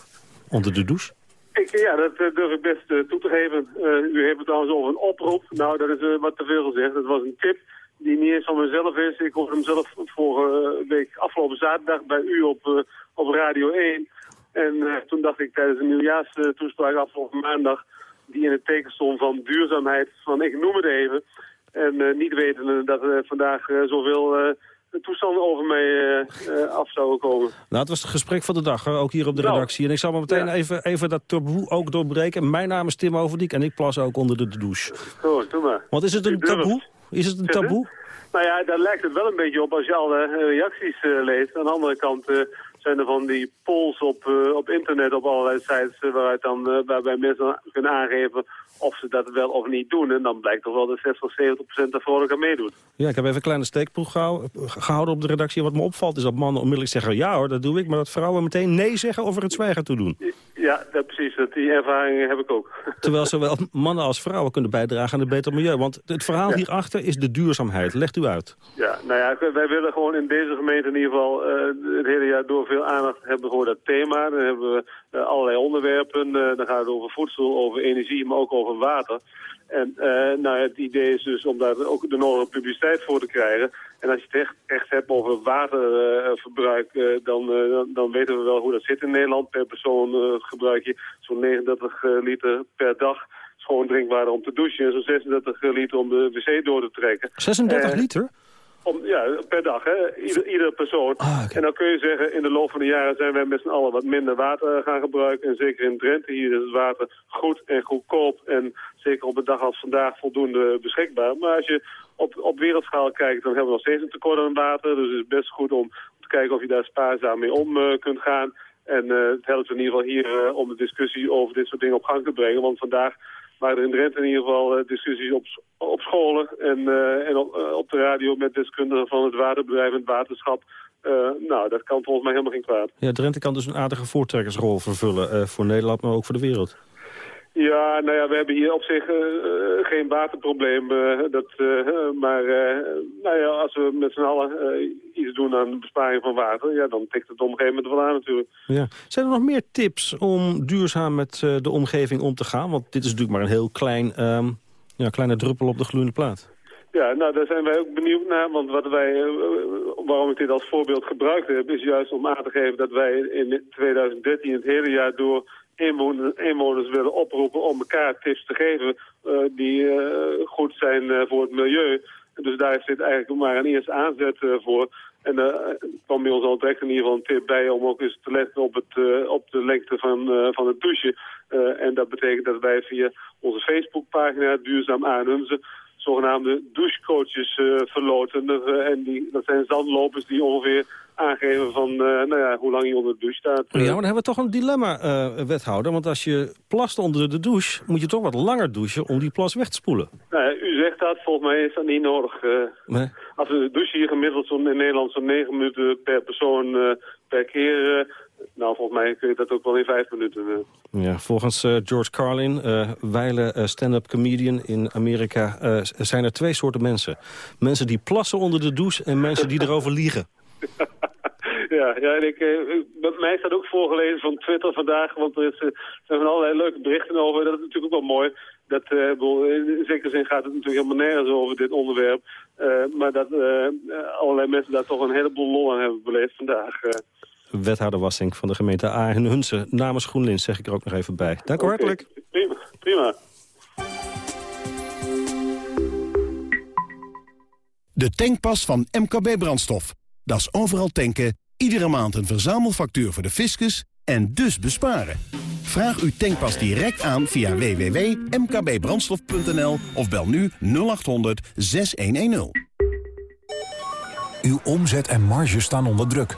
Onder de douche? Ik, ja, dat uh, durf ik best uh, toe te geven. u heeft het trouwens over een oproep. Nou, dat is wat te veel gezegd. Dat was een tip die niet eens van mezelf is. Ik hoorde hem zelf vorige week, afgelopen zaterdag, bij u op, op Radio 1. En toen dacht ik tijdens een nieuwjaarstoespraak afgelopen maandag... die in het teken stond van duurzaamheid, van ik noem het even... En niet weten dat er vandaag zoveel toestanden over mij uh, af zouden komen. Nou, het was het gesprek van de dag, ook hier op de nou, redactie. En ik zal maar meteen even, even dat taboe ook doorbreken. Mijn naam is Tim Overdiek en ik plas ook onder de douche. Goed, doe maar. Want is het een taboe? Is het een taboe? Nou ja, daar lijkt het wel een beetje op als je alle reacties uh, leest. Aan de andere kant uh, zijn er van die polls op, op internet, op allerlei sites... waaruit dan, waarbij mensen kunnen aangeven of ze dat wel of niet doen. En dan blijkt toch wel dat 60 of 70 procent er vrolijk aan meedoet. Ja, ik heb even een kleine steekproef gehouden op de redactie. Wat me opvalt is dat mannen onmiddellijk zeggen... ja hoor, dat doe ik, maar dat vrouwen meteen nee zeggen over het zwijgen toe doen. Ja, dat, precies. Dat, die ervaring heb ik ook. (laughs) Terwijl zowel mannen als vrouwen kunnen bijdragen aan het beter milieu. Want het verhaal ja. hierachter is de duurzaamheid. Legt u uit. Ja, nou ja, wij willen gewoon in deze gemeente in ieder geval... Uh, het hele jaar door veel aandacht hebben voor dat thema. Dan hebben we allerlei onderwerpen. Uh, dan gaat het over voedsel, over energie, maar ook over water. En uh, nou, het idee is dus om daar ook de nodige publiciteit voor te krijgen. En als je het echt, echt hebt over waterverbruik, dan, dan weten we wel hoe dat zit in Nederland. Per persoon gebruik je zo'n 39 liter per dag schoon drinkwater om te douchen. En zo'n 36 liter om de wc door te trekken. 36 liter? Om, ja, per dag, hè? Ieder, iedere persoon. Ah, okay. En dan kun je zeggen, in de loop van de jaren zijn wij met z'n allen wat minder water gaan gebruiken. En zeker in Drenthe, hier is het water goed en goedkoop. En zeker op een dag als vandaag voldoende beschikbaar. Maar als je op, op wereldschaal kijkt, dan hebben we nog steeds een tekort aan water. Dus het is best goed om te kijken of je daar spaarzaam mee om uh, kunt gaan. En uh, het helpt in ieder geval hier uh, om de discussie over dit soort dingen op gang te brengen. Want vandaag waren in Drenthe in ieder geval uh, discussies op, op scholen en, uh, en op, uh, op, de radio met deskundigen van het waterbedrijf en het waterschap. nou, dat kan volgens mij helemaal geen kwaad. Ja, Drenthe kan dus een aardige voortrekkersrol vervullen voor Nederland, maar ook voor de wereld. Ja, nou ja, we hebben hier op zich uh, geen waterprobleem. Uh, dat, uh, maar nou ja, als we met z'n allen iets doen aan de besparing van water... Ja, dan tikt het op een gegeven moment wel aan natuurlijk. Ja. Zijn er nog meer tips om duurzaam met de omgeving om te gaan? Want dit is natuurlijk maar een heel klein, um, ja, kleine druppel op de gloeiende plaat. Ja, nou daar zijn wij ook benieuwd naar. Want wat wij, waarom ik dit als voorbeeld gebruikt heb... is juist om aan te geven dat wij in 2013 het hele jaar door inwoners, willen oproepen om elkaar tips te geven uh, die uh, goed zijn uh, voor het milieu. Dus daar zit eigenlijk maar een eerste aanzet voor. En er kwam bij ons al direct in ieder geval een tip bij om ook eens te letten op, het, op de lengte van, van het douchen. en dat betekent dat wij via onze Facebookpagina Duurzaam Aanhunzen zogenaamde douchecoaches verloten. en die, dat zijn zandlopers die ongeveer aangeven van nou ja, hoe lang je onder de douche staat. Ja, maar dan hebben we toch een dilemma, wethouder. Want als je plast onder de douche, moet je toch wat langer douchen om die plas weg te spoelen. Nou, u zegt dat, volgens mij is dat niet nodig. Nee. Als we douchen hier gemiddeld zo in Nederland zo'n 9 minuten per persoon per keer nou, volgens mij kun je dat ook wel in vijf minuten. Uh. Ja, volgens uh, George Carlin, uh, wijle stand-up comedian in Amerika... zijn er twee soorten mensen. Mensen die plassen onder de douche en mensen die erover liegen. (laughs) Ja, ja en ik, bij mij staat ook voorgelezen van Twitter vandaag, want er, is, zijn van allerlei leuke berichten over. Dat is natuurlijk ook wel mooi. Dat, in zekere zin gaat het natuurlijk helemaal nergens over dit onderwerp. maar dat allerlei mensen daar toch een heleboel lol aan hebben beleefd vandaag wethouder Wassink van de gemeente Aarhen Hunsen. Namens GroenLinks zeg ik er ook nog even bij. Dank u hartelijk. Prima, prima. De tankpas van MKB Brandstof. Dat is overal tanken, iedere maand een verzamelfactuur voor de fiscus en dus besparen. Vraag uw tankpas direct aan via www.mkbbrandstof.nl of bel nu 0800 6110. Uw omzet en marge staan onder druk.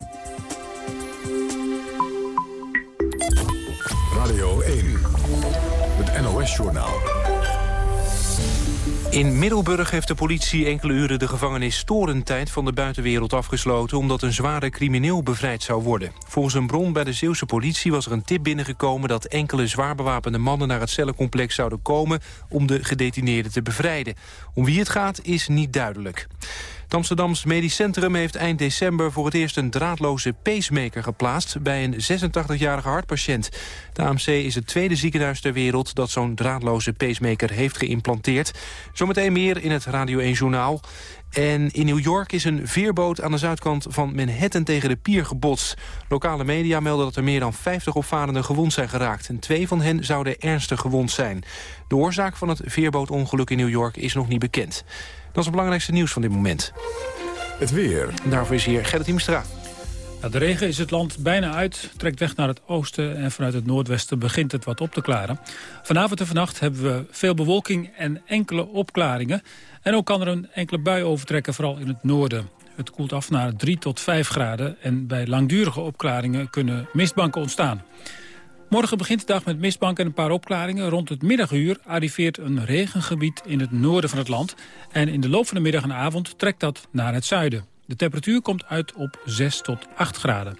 In Middelburg heeft de politie enkele uren de gevangenis Storentijd van de buitenwereld afgesloten omdat een zware crimineel bevrijd zou worden. Volgens een bron bij de Zeeuwse politie was er een tip binnengekomen dat enkele zwaar bewapende mannen naar het cellencomplex zouden komen om de gedetineerden te bevrijden. Om wie het gaat is niet duidelijk. Het Amsterdams Medisch Centrum heeft eind december voor het eerst een draadloze pacemaker geplaatst bij een 86-jarige hartpatiënt. De AMC is het tweede ziekenhuis ter wereld dat zo'n draadloze pacemaker heeft geïmplanteerd. Zometeen meer in het Radio 1 Journaal. En in New York is een veerboot aan de zuidkant van Manhattan tegen de pier gebotst. Lokale media melden dat er meer dan 50 opvarenden gewond zijn geraakt. En twee van hen zouden ernstig gewond zijn. De oorzaak van het veerbootongeluk in New York is nog niet bekend. Dat is het belangrijkste nieuws van dit moment. Het weer. daarvoor is hier Gerrit Hiemstra. de regen is het land bijna uit, trekt weg naar het oosten... en vanuit het noordwesten begint het wat op te klaren. Vanavond en vannacht hebben we veel bewolking en enkele opklaringen. En ook kan er een enkele bui overtrekken, vooral in het noorden. Het koelt af naar 3 tot 5 graden en bij langdurige opklaringen kunnen mistbanken ontstaan. Morgen begint de dag met mistbank en een paar opklaringen. Rond het middaguur arriveert een regengebied in het noorden van het land. En in de loop van de middag en avond trekt dat naar het zuiden. De temperatuur komt uit op 6 tot 8 graden.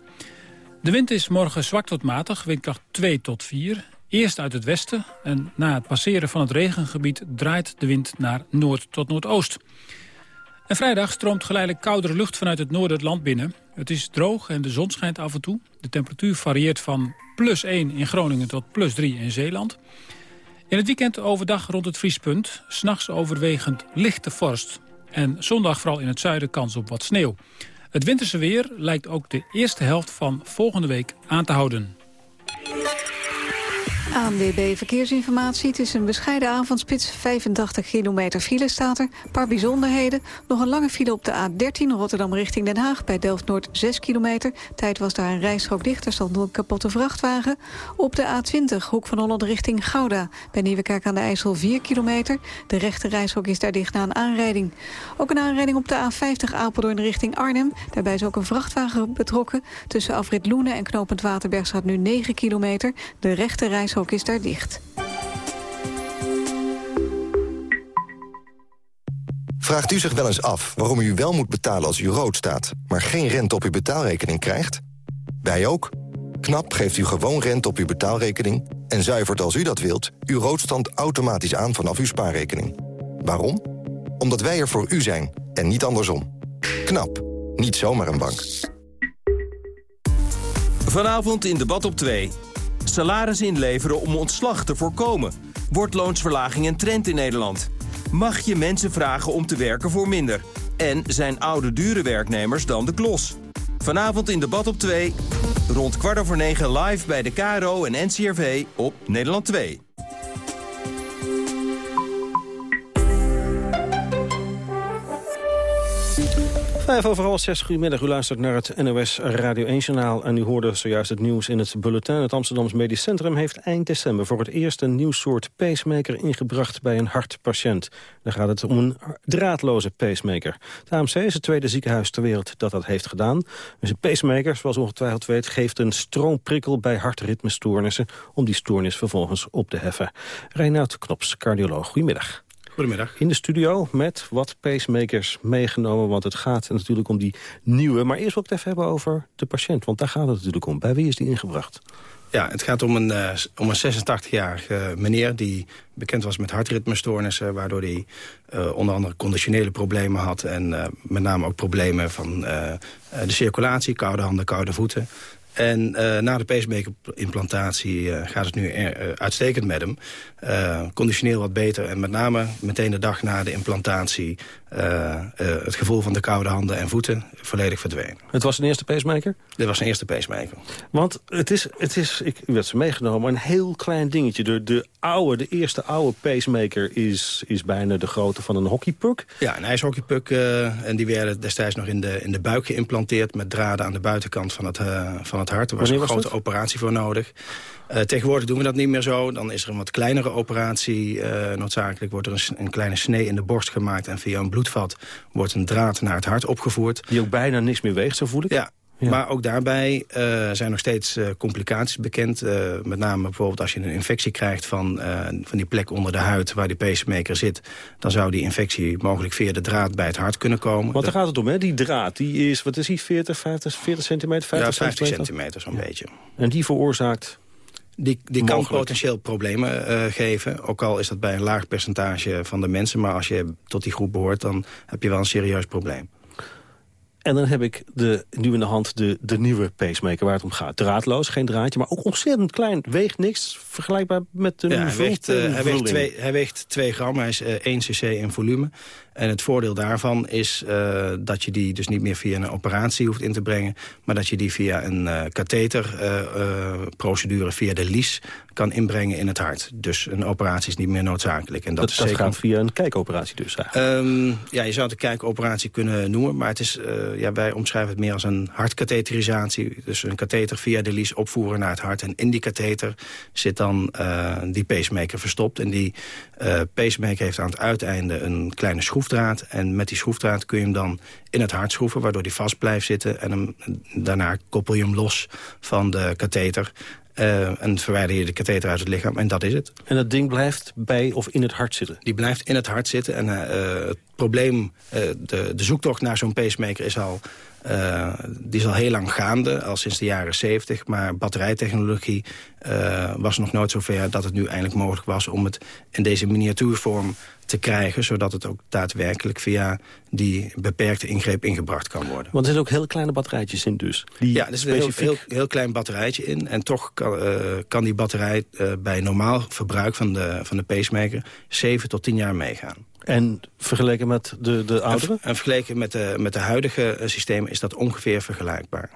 De wind is morgen zwak tot matig, windkracht 2 tot 4. Eerst uit het westen en na het passeren van het regengebied... draait de wind naar noord tot noordoost. En vrijdag stroomt geleidelijk koudere lucht vanuit het noorden het land binnen. Het is droog en de zon schijnt af en toe. De temperatuur varieert van plus 1 in Groningen tot plus 3 in Zeeland. In het weekend overdag rond het vriespunt. S'nachts overwegend lichte vorst. En zondag vooral in het zuiden kans op wat sneeuw. Het winterse weer lijkt ook de eerste helft van volgende week aan te houden. ANWB Verkeersinformatie. Het is een bescheiden avondspits. 85 kilometer file staat er. Een paar bijzonderheden. Nog een lange file op de A13 Rotterdam richting Den Haag. Bij Delft-Noord 6 kilometer. Tijd was daar een rijstrook dicht. Er stond een kapotte vrachtwagen. Op de A20 Hoek van Holland richting Gouda. Bij Nieuwekerk aan de IJssel 4 kilometer. De rechte rijstrook is daar dicht na een aanrijding. Ook een aanrijding op de A50 Apeldoorn richting Arnhem. Daarbij is ook een vrachtwagen betrokken. Tussen Afrit Loenen en Knopend Waterberg staat nu 9 kilometer. De rechte rijstrook is daar dicht. Vraagt u zich wel eens af waarom u wel moet betalen als u rood staat... maar geen rente op uw betaalrekening krijgt? Wij ook. KNAP geeft u gewoon rente op uw betaalrekening... en zuivert als u dat wilt uw roodstand automatisch aan vanaf uw spaarrekening. Waarom? Omdat wij er voor u zijn en niet andersom. KNAP. Niet zomaar een bank. Vanavond in debat op 2. Salaris inleveren om ontslag te voorkomen. Wordt loonsverlaging een trend in Nederland? Mag je mensen vragen om te werken voor minder? En zijn oude dure werknemers dan de klos? Vanavond in debat op 2. Rond kwart over negen live bij de KRO en NCRV op Nederland 2. Vijf over half zes, goedemiddag. U luistert naar het NOS Radio 1-journaal... en u hoorde zojuist het nieuws in het bulletin. Het Amsterdams Medisch Centrum heeft eind december... voor het eerst een nieuw soort pacemaker ingebracht bij een hartpatiënt. Dan gaat het om een draadloze pacemaker. Het AMC is het tweede ziekenhuis ter wereld dat dat heeft gedaan. Dus een pacemaker, zoals ongetwijfeld weet... geeft een stroomprikkel bij hartritmestoornissen... om die stoornis vervolgens op te heffen. Reinoud Knops, cardioloog. Goedemiddag. Goedemiddag. In de studio met wat pacemakers meegenomen, want het gaat natuurlijk om die nieuwe. Maar eerst wil ik het even hebben over de patiënt, want daar gaat het natuurlijk om. Bij wie is die ingebracht? Ja, het gaat om een, uh, om een 86-jarige meneer die bekend was met hartritmestoornissen... waardoor hij uh, onder andere conditionele problemen had... en uh, met name ook problemen van de circulatie, koude handen, koude voeten. En uh, na de pacemaker-implantatie uh, gaat het nu uh, uitstekend met hem. conditioneel wat beter en met name meteen de dag na de implantatie... het gevoel van de koude handen en voeten volledig verdwenen. Het was een eerste pacemaker? Dit was een eerste pacemaker. Want het is, het is ik werd ze meegenomen, een heel klein dingetje. De, de, oude, de eerste oude pacemaker is, is bijna de grootte van een hockeypuck. Ja, een ijshockeypuck. en die werden destijds nog in de, in de buik geïmplanteerd... met draden aan de buitenkant van het, van het hart. Er was een grote operatie voor nodig. Uh, tegenwoordig doen we dat niet meer zo. Dan is er een wat kleinere operatie uh, noodzakelijk. Wordt er een, een, kleine snee in de borst gemaakt... en via een bloedvat wordt een draad naar het hart opgevoerd. Die ook bijna niks meer weegt, zo voel ik. Ja, ja. Maar ook daarbij uh, zijn nog steeds uh, complicaties bekend. Uh, met name bijvoorbeeld als je een infectie krijgt van, van die plek onder de huid... waar die pacemaker zit, dan zou die infectie mogelijk via de draad bij het hart kunnen komen. Want daar gaat het om, hè? Die draad, die is, wat is die, 40, 50, 40 centimeter? 50 ja, 50 centimeter, zo'n ja. beetje. En die veroorzaakt... Die, die kan potentieel problemen uh, geven. Ook al is dat bij een laag percentage van de mensen. Maar als je tot die groep behoort, dan heb je wel een serieus probleem. En dan heb ik de, nu in de hand de, de nieuwe pacemaker waar het om gaat. Draadloos, geen draadje, maar ook ontzettend klein. Weegt niks, vergelijkbaar met de ja, hij, weegt, uh, hij, weegt twee, hij weegt 2 gram, hij is uh, 1 cc in volume. En het voordeel daarvan is uh, dat je die dus niet meer via een operatie hoeft in te brengen... maar dat je die via een uh, katheterprocedure, via de lies, kan inbrengen in het hart. Dus een operatie is niet meer noodzakelijk. En dat, dat, is dat zeker... gaat via een kijkoperatie dus um, ja, je zou het een kijkoperatie kunnen noemen... maar het is, ja, wij omschrijven het meer als een hartkatheterisatie. Dus een katheter via de lies opvoeren naar het hart. En in die katheter zit dan die pacemaker verstopt. En die pacemaker heeft aan het uiteinde een kleine schroef schroefdraad. En met die schroefdraad kun je hem dan in het hart schroeven... waardoor die vast blijft zitten. En hem, daarna koppel je hem los van de katheter. Uh, en verwijder je de katheter uit het lichaam. En dat is het. En dat ding blijft bij of in het hart zitten? Die blijft in het hart zitten. En uh, het probleem, uh, de, de zoektocht naar zo'n pacemaker is al... Die is al heel lang gaande, al sinds de jaren 70. Maar batterijtechnologie was nog nooit zover dat het nu eindelijk mogelijk was... om het in deze miniatuurvorm te krijgen... zodat het ook daadwerkelijk via die beperkte ingreep ingebracht kan worden. Want er zitten ook heel kleine batterijtjes in dus? Die ja, er zit specifiek... een heel, heel, heel, klein batterijtje in. En toch kan, uh, kan die batterij uh, bij normaal verbruik van de, van de pacemaker... 7 tot 10 jaar meegaan. En vergeleken met de, de oudere? En, en vergeleken met de, met de huidige systemen is dat ongeveer vergelijkbaar.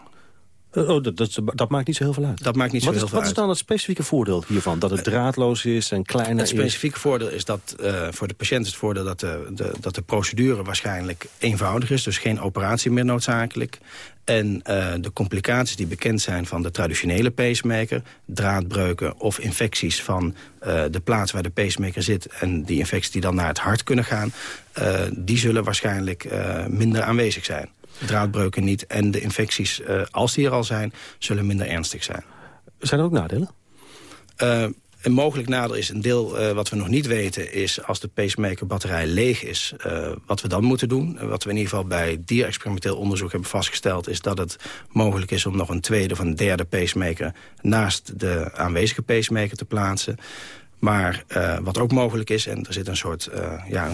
Oh, dat, dat, dat, maakt niet zo heel veel uit. Dat maakt niet zo wat heel is, veel wat uit. is dan het specifieke voordeel hiervan? Dat het draadloos is en kleiner Het specifieke voordeel is dat uh, voor de patiënt is het voordeel dat de, de, dat de procedure waarschijnlijk eenvoudig is. Dus geen operatie meer noodzakelijk. En uh, de complicaties die bekend zijn van de traditionele pacemaker... draadbreuken of infecties van uh, de plaats waar de pacemaker zit... en die infecties die dan naar het hart kunnen gaan... Uh, die zullen waarschijnlijk minder aanwezig zijn draadbreuken niet. En de infecties, uh, als die er al zijn, zullen minder ernstig zijn. Zijn er ook nadelen? Uh, Een mogelijk nadeel is, een deel uh, wat we nog niet weten... is als de pacemaker-batterij leeg is, uh, wat we dan moeten doen. wat we in ieder geval bij dierexperimenteel onderzoek hebben vastgesteld... is dat het mogelijk is om nog een tweede of een derde pacemaker... naast de aanwezige pacemaker te plaatsen. Maar uh, wat ook mogelijk is, en er zit een soort, uh, ja,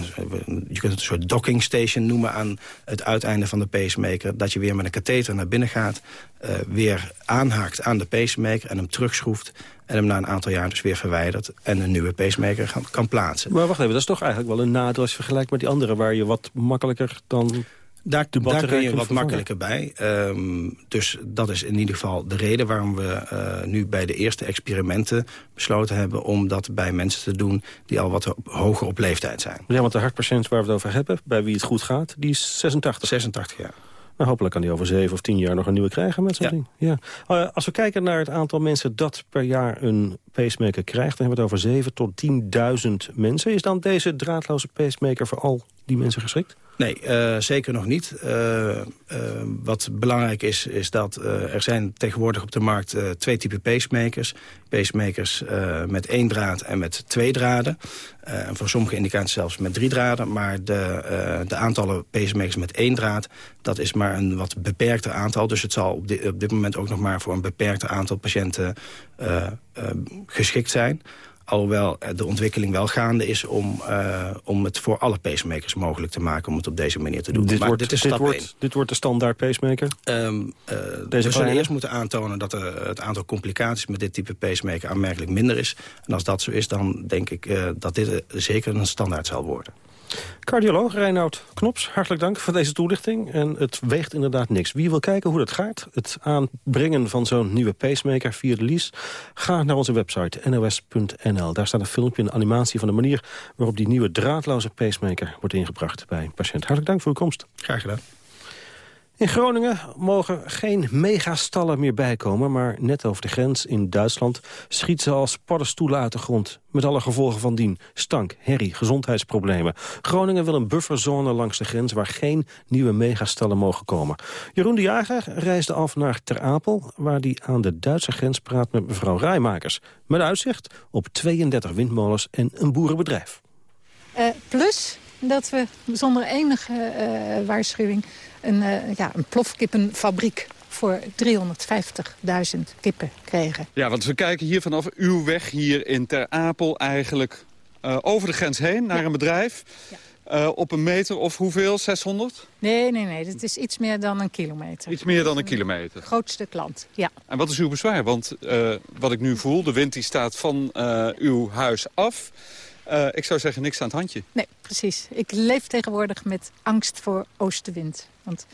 je kunt het een soort docking station noemen aan het uiteinde van de pacemaker. Dat je weer met een katheter naar binnen gaat, uh, weer aanhaakt aan de pacemaker en hem terugschroeft. En hem na een aantal jaar dus weer verwijdert en een nieuwe pacemaker kan, kan plaatsen. Maar wacht even, dat is toch eigenlijk wel een nadeel als je vergelijkt met die andere... waar je wat makkelijker dan daar, daar kun je wat makkelijker bij. Um, dus dat is in ieder geval de reden waarom we uh, nu bij de eerste experimenten besloten hebben... om dat bij mensen te doen die al wat hoger op leeftijd zijn. Ja, want de hartpatiënt waar we het over hebben, bij wie het goed gaat, die is 86. 86 jaar. Nou, hopelijk kan hij over zeven of tien jaar nog een nieuwe krijgen met zo'n ja. ding. Ja. Uh, als we kijken naar het aantal mensen dat per jaar een pacemaker krijgt... dan hebben we het over 7 tot 10.000 mensen. Is dan deze draadloze pacemaker voor al die mensen geschikt? Nee, uh, zeker nog niet. Uh, uh, wat belangrijk is, is dat er zijn tegenwoordig op de markt twee typen pacemakers. Pacemakers met één draad en met twee draden. en voor sommige indicaties zelfs met drie draden. Maar de, de aantallen pacemakers met één draad, dat is maar een wat beperkter aantal. Dus het zal op op dit moment ook nog maar voor een beperkter aantal patiënten geschikt zijn. Alhoewel de ontwikkeling wel gaande is om, uh, om het voor alle pacemakers mogelijk te maken... om het op deze manier te doen. Dit, maar wordt, dit, is dit, wordt, dit wordt de standaard pacemaker? Um, uh, deze we zullen eerst moeten aantonen dat er het aantal complicaties... met dit type pacemaker aanmerkelijk minder is. En als dat zo is, dan denk ik uh, dat dit zeker een standaard zal worden. Cardioloog Reinoud Knops, hartelijk dank voor deze toelichting. En het weegt inderdaad niks. Wie wil kijken hoe dat gaat, het aanbrengen van zo'n nieuwe pacemaker via de lease... ga naar onze website nos.nl. Daar staat een filmpje, een animatie van de manier... waarop die nieuwe draadloze pacemaker wordt ingebracht bij een patiënt. Hartelijk dank voor uw komst. Graag gedaan. In Groningen mogen geen megastallen meer bijkomen... maar net over de grens in Duitsland schiet ze als paddenstoelen uit de grond. Met alle gevolgen van dien. Stank, herrie, gezondheidsproblemen. Groningen wil een bufferzone langs de grens... waar geen nieuwe megastallen mogen komen. Jeroen de Jager reisde af naar Ter Apel... waar hij aan de Duitse grens praat met mevrouw Rijmakers. Met uitzicht op 32 windmolens en een boerenbedrijf. Uh, plus dat we zonder enige uh, waarschuwing een, uh, ja, een plofkippenfabriek voor 350.000 kippen kregen. Ja, want we kijken hier vanaf uw weg hier in Ter Apel eigenlijk uh, over de grens heen naar ja. een bedrijf. Ja. Uh, op een meter of hoeveel? 600? Nee, nee, nee. Het is iets meer dan een kilometer. Iets meer dan een kilometer? Grootste klant, ja. En wat is uw bezwaar? Want uh, wat ik nu voel, de wind die staat van uw huis af. Uh, ik zou zeggen, niks aan het handje. Nee, precies. Ik leef tegenwoordig met angst voor oostenwind. Want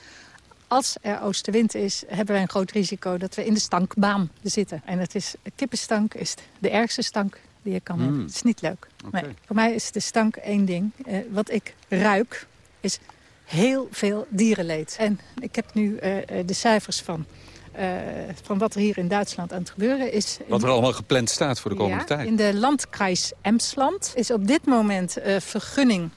als er oostenwind is, hebben wij een groot risico dat we in de stankbaan zitten. En het is, kippenstank is de ergste stank die je kan mm. hebben. Het is niet leuk. Okay. Nee, voor mij is de stank één ding. Uh, wat ik ruik is heel veel dierenleed. En ik heb nu uh, de cijfers van van wat er hier in Duitsland aan het gebeuren is. Wat er allemaal gepland staat voor de komende ja, tijd. In de landkreis Emsland is op dit moment uh, vergunning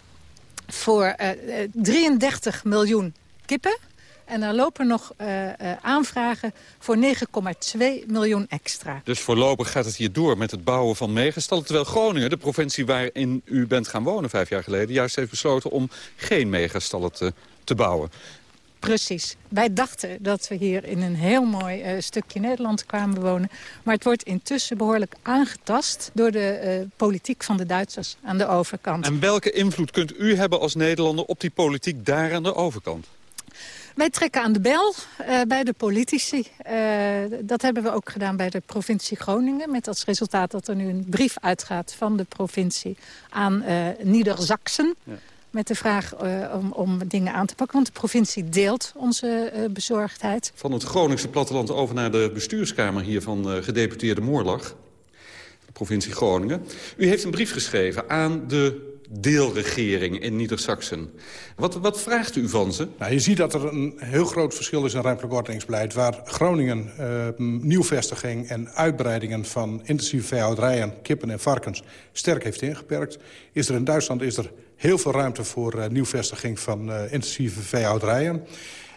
voor uh, 33 miljoen kippen. En er lopen nog aanvragen voor 9,2 miljoen extra. Dus voorlopig gaat het hier door met het bouwen van megastallen. Terwijl Groningen, de provincie waarin u bent gaan wonen vijf jaar geleden... juist heeft besloten om geen megastallen te, te bouwen. Precies. Wij dachten dat we hier in een heel mooi uh, stukje Nederland kwamen wonen. Maar het wordt intussen behoorlijk aangetast door de uh, politiek van de Duitsers aan de overkant. En welke invloed kunt u hebben als Nederlander op die politiek daar aan de overkant? Wij trekken aan de bel uh, bij de politici. dat hebben we ook gedaan bij de provincie Groningen. Met als resultaat dat er nu een brief uitgaat van de provincie aan Niedersachsen. Ja met de vraag uh, om, om dingen aan te pakken. Want de provincie deelt onze uh, bezorgdheid. Van het Groningse platteland over naar de bestuurskamer hier van uh, gedeputeerde Moorlag. De provincie Groningen. U heeft een brief geschreven aan de deelregering in Nieder-Saxen. Wat, wat vraagt u van ze? Nou, je ziet dat er een heel groot verschil is in ruimtelijk ordeningsbeleid... waar Groningen uh, nieuwvestiging en uitbreidingen van intensieve veehouderijen... kippen en varkens sterk heeft ingeperkt. Is er in Duitsland is er heel veel ruimte voor uh, nieuwvestiging van uh, intensieve veehouderijen.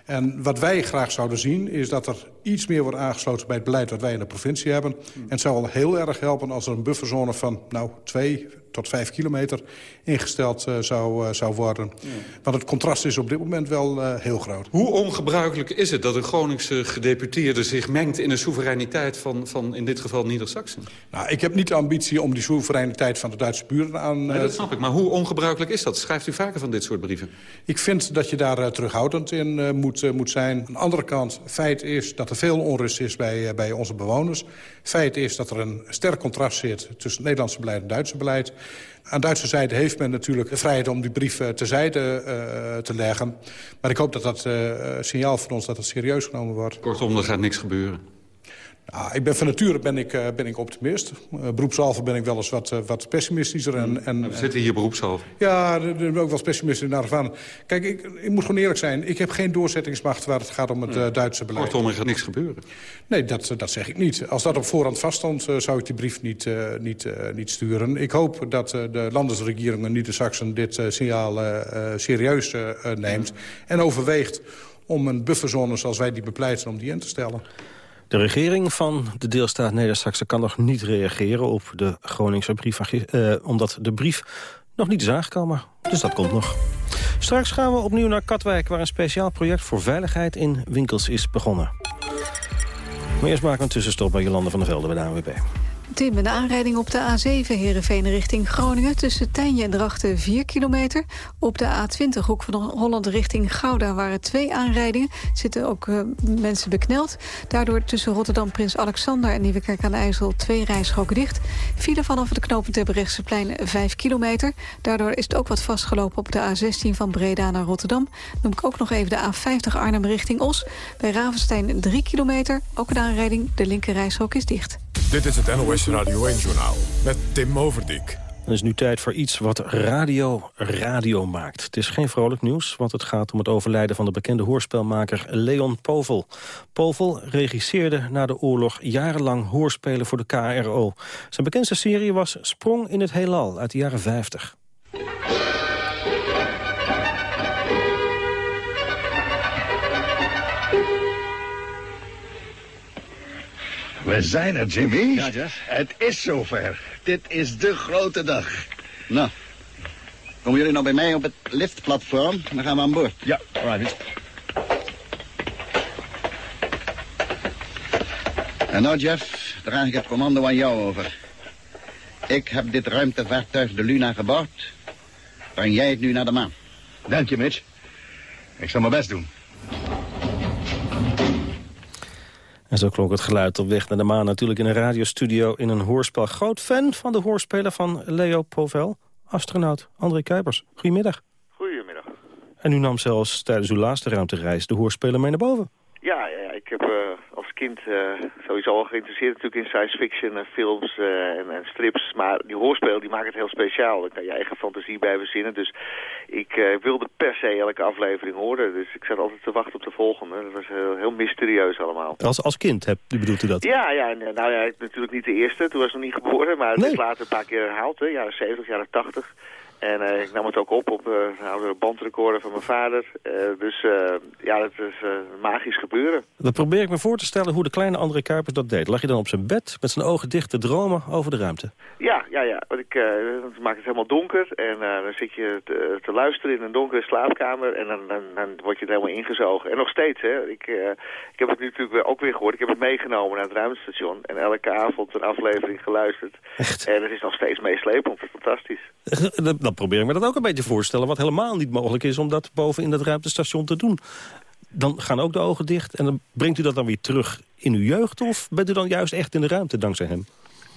En wat wij graag zouden zien is dat er iets meer wordt aangesloten bij het beleid wat wij in de provincie hebben. En het zou al heel erg helpen als er een bufferzone van nou, twee tot vijf kilometer ingesteld uh, zou, uh, zou worden. Ja. Want het contrast is op dit moment wel uh, heel groot. Hoe ongebruikelijk is het dat een Groningse gedeputeerde zich mengt in de soevereiniteit van, van in dit geval Nieder-Saxen? Nou, ik heb niet de ambitie om die soevereiniteit van de Duitse buren aan... Nee, dat snap ik. Maar hoe ongebruikelijk is dat? Schrijft u vaker van dit soort brieven? Ik vind dat je daar terughoudend in moet, moet zijn. Aan de andere kant, feit is dat er veel onrust is bij, bij onze bewoners. Feit is dat er een sterk contrast zit tussen het Nederlandse beleid en het Duitse beleid. Aan Duitse zijde heeft men natuurlijk de vrijheid om die brief terzijde uh, te leggen. Maar ik hoop dat dat uh, signaal van ons dat het serieus genomen wordt. Kortom, er gaat niks gebeuren. Nou, ik ben van nature ben ik, uh, ben ik optimist. Uh, beroepshalve ben ik wel eens wat, uh, wat pessimistischer. En, en, We zitten hier beroepshalve. Ja, daar ben ook wel pessimistisch naar van. Kijk, ik, ik, moet gewoon eerlijk zijn. Ik heb geen doorzettingsmacht waar het gaat om het ja. Duitse beleid. Kortom, er gaat niks gebeuren. Nee, dat, dat zeg ik niet. Als dat op voorhand vaststond, zou ik die brief niet, niet, niet sturen. Ik hoop dat de landesregering en niet de Saxen dit signaal serieus neemt. En overweegt om een bufferzone zoals wij die bepleiten, om die in te stellen. De regering van de deelstaat neder kan nog niet reageren op de Groningse brief... Eh, omdat de brief nog niet is aangekomen. Dus dat komt nog. Straks gaan we opnieuw naar Katwijk... waar een speciaal project voor veiligheid in winkels is begonnen. Maar eerst maken we een tussenstop bij Jolande van der Velde bij de ANWB. Tim, een aanrijding op de A7 Heerenveen richting Groningen... tussen Tijnje en Drachten 4 kilometer. Op de A20 Hoek van Holland richting Gouda waren twee aanrijdingen. Zitten ook uh, mensen bekneld. Daardoor tussen Rotterdam Prins Alexander en Nieuwekerk aan de IJssel... twee rijstroken dicht. Vielen vanaf de knopen Terbrechtseplein 5 kilometer. Daardoor is het ook wat vastgelopen op de A16 van Breda naar Rotterdam. Noem ik ook nog even de A50 Arnhem richting Os. Bij Ravenstein 3 kilometer. Ook een aanrijding, de linker rijstrook is dicht. Dit is het NOS Radio 1-journaal met Tim Overdijk. Het is nu tijd voor iets wat radio radio maakt. Het is geen vrolijk nieuws, want het gaat om het overlijden van de bekende hoorspelmaker Leon Povel. Povel regisseerde na de oorlog jarenlang hoorspelen voor de KRO. Zijn bekendste serie was Sprong in het Heelal uit de jaren 50. We zijn er, Jimmy. Ja, Jeff. Het is zover. Dit is de grote dag. Nou, komen jullie nou bij mij op het liftplatform? Dan gaan we aan boord. Ja, right. En nou, Jeff, draag ik het commando aan jou over. Ik heb dit ruimtevaartuig de Luna gebouwd. Breng jij het nu naar de maan. Dank je, Mitch. Ik zal mijn best doen. En zo klonk het geluid op weg naar de maan natuurlijk in een radiostudio in een hoorspel. Groot fan van de hoorspelen van Leo Povel, astronaut André Kuipers. Goedemiddag. Goedemiddag. En u nam zelfs tijdens uw laatste ruimtereis de hoorspelen mee naar boven. Ja, ja, ik heb uh, als kind uh, sowieso al geïnteresseerd natuurlijk in science fiction en films uh, en, en, strips. Maar die hoorspelen die maken het heel speciaal. Daar kan je eigen fantasie bij verzinnen. Dus ik wilde per se elke aflevering horen. Dus ik zat altijd te wachten op de volgende. Dat was heel, heel mysterieus allemaal. Als, als kind heb, bedoelt u dat? Ja, ja, nou ja, natuurlijk niet de eerste. Toen was ik nog niet geboren. Maar het nee. is later een paar keer herhaald. Hè. Jaren 70, jaren 80. En uh, ik nam het ook op op uh, een oude bandrecorder van mijn vader. Uh, dus ja, dat is magisch gebeuren. Dan probeer ik me voor te stellen hoe de kleine André Kuipers dat deed. Lag je dan op zijn bed met zijn ogen dicht te dromen over de ruimte? Ja, ja, ja. Want ik, dan maakt het helemaal donker. En dan zit je te, te, luisteren in een donkere slaapkamer. En dan, dan, dan word je er helemaal ingezogen. En nog steeds, hè. Ik, ik heb het nu natuurlijk ook weer gehoord. Ik heb het meegenomen naar het ruimtestation. En elke avond een aflevering geluisterd. Echt? En het is nog steeds meeslepend. Fantastisch. Dan probeer ik me dat ook een beetje voorstellen. Wat helemaal niet mogelijk is om dat boven in dat ruimtestation te doen. Dan gaan ook de ogen dicht. En dan brengt u dat dan weer terug in uw jeugd? Of bent u dan juist echt in de ruimte dankzij hem?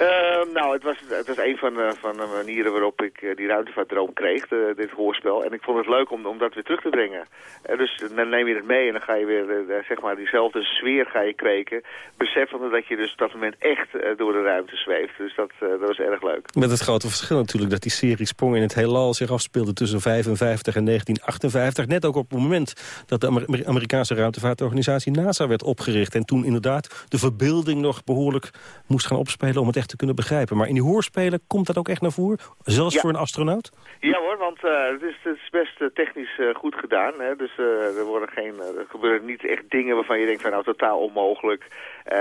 Uh, nou, het was, het was een van van de manieren waarop ik uh, die ruimtevaartdroom kreeg, dit hoorspel. En ik vond het leuk om, om dat weer terug te brengen. Uh, dus dan neem je het mee en dan ga je weer, zeg maar, diezelfde sfeer ga je kweken. Beseffende dat je dus op dat moment echt door de ruimte zweeft. Dus dat, dat was erg leuk. Met het grote verschil natuurlijk dat die serie Sprong in het heelal zich afspeelde tussen 55 en 1958. Net ook op het moment dat de Amer Amerikaanse ruimtevaartorganisatie NASA werd opgericht. En toen inderdaad de verbeelding nog behoorlijk moest gaan opspelen om het echt echt te kunnen begrijpen. Maar in die hoorspelen komt dat ook echt naar voren? Zelfs Ja. voor een astronaut? Ja hoor, want eh, het, is, het is best eh, technisch eh, goed gedaan. Hè? Dus er, worden geen, er gebeuren niet echt dingen waarvan je denkt van nou totaal onmogelijk.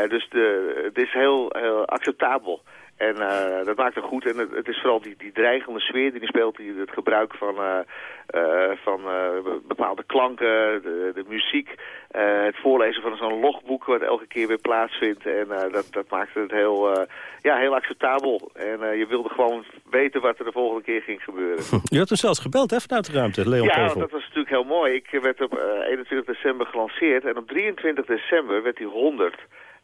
Dus de, het is heel, heel acceptabel. En eh, dat maakt het goed. En het, het is vooral die, die dreigende sfeer die er speelt. Die, het gebruik van, eh, eh, van be- bepaalde klanken, de, de muziek. het voorlezen van zo'n logboek wat elke keer weer plaatsvindt. En dat, dat maakt het heel, ja, heel acceptabel. En je wilde gewoon weten wat er de volgende keer ging gebeuren. (laughs) Je hebt hem zelfs gebeld hè, vanuit de ruimte, Leon Ja, Tevel. dat was natuurlijk heel mooi. Ik werd op eh, 21 december gelanceerd en op 23 december werd hij 100.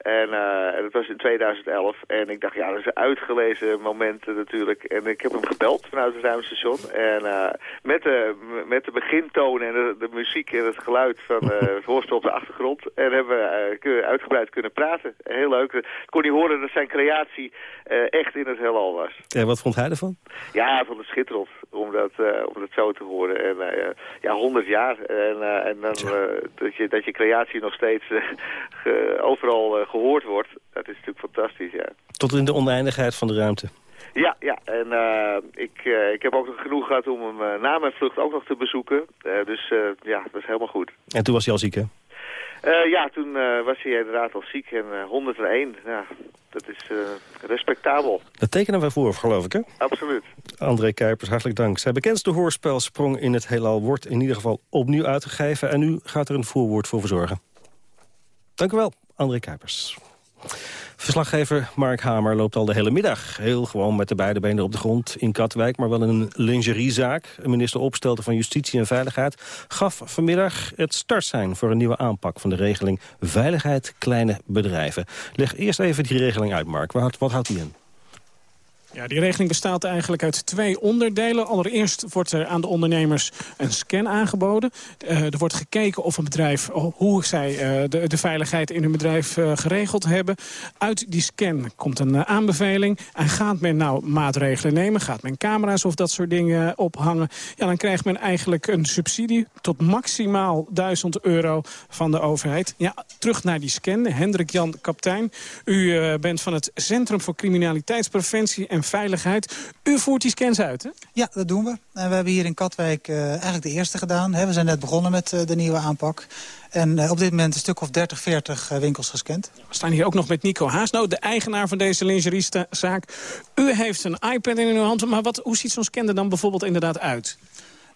En, eh, en dat was in 2011. En ik dacht, ja, dat is een uitgelezen moment eh, natuurlijk. En ik heb hem gebeld vanuit het ruimstation. En eh, met, de, met de begintoon en de, de muziek en het geluid van eh, het voorstel op de achtergrond. En hebben we eh, uitgebreid kunnen praten. Heel leuk. Ik kon hij horen dat zijn creatie eh, echt in het heelal was. En wat vond hij ervan? Ja, ik vond het schitterend om dat, eh, om dat zo te horen. En eh, ja, 100 jaar. En, eh, en dan eh, dat, je, dat je creatie nog steeds eh, overal eh, gehoord wordt. Dat is natuurlijk fantastisch, ja. Tot in de oneindigheid van de ruimte. Ja, ja. En eh, ik, eh, ik heb ook nog genoeg gehad om hem eh, na mijn vlucht ook nog te bezoeken. Dus ja, dat is helemaal goed. En toen was hij al ziek, hè? Ja, toen was hij inderdaad al ziek. En eh 101, ja, dat is respectabel. Dat tekenen wij voor, geloof ik, hè? Absoluut. André Kuipers, hartelijk dank. Zijn bekendste hoorspel Sprong in het Heelal wordt in ieder geval opnieuw uitgegeven. En nu gaat er een voorwoord voor verzorgen. Dank u wel, André Kuipers. Verslaggever Mark Hamer loopt al de hele middag. Heel gewoon met de beide benen op de grond in Katwijk... maar wel in een lingeriezaak. Minister Opstelten van Justitie en Veiligheid gaf vanmiddag het startsein... voor een nieuwe aanpak van de regeling Veiligheid Kleine Bedrijven. Leg eerst even die regeling uit, Mark. Wat, wat houdt die in? Ja, die regeling bestaat eigenlijk uit twee onderdelen. Allereerst wordt er aan de ondernemers een scan aangeboden. Eh, er wordt gekeken of een bedrijf, hoe zij eh, de, de veiligheid in hun bedrijf eh, geregeld hebben. Uit die scan komt een aanbeveling. En gaat men nou maatregelen nemen? Gaat men camera's of dat soort dingen ophangen? Ja, dan krijgt men eigenlijk een subsidie tot maximaal 1000 euro van de overheid. Ja, terug naar die scan. Hendrik Jan Kaptein, u bent van het Centrum voor Criminaliteitspreventie en Veiligheid. U voert die scans uit, hè? Ja, dat doen we. En we hebben hier in Katwijk eh, eigenlijk de eerste gedaan. Hè. We zijn net begonnen met eh, de nieuwe aanpak. En eh, op dit moment een stuk of 30, 40 eh, winkels gescand. We staan hier ook nog met Nico Haasno, de eigenaar van deze lingeriezaak. U heeft een iPad in uw hand, maar wat, hoe ziet zo'n scan er dan bijvoorbeeld inderdaad uit?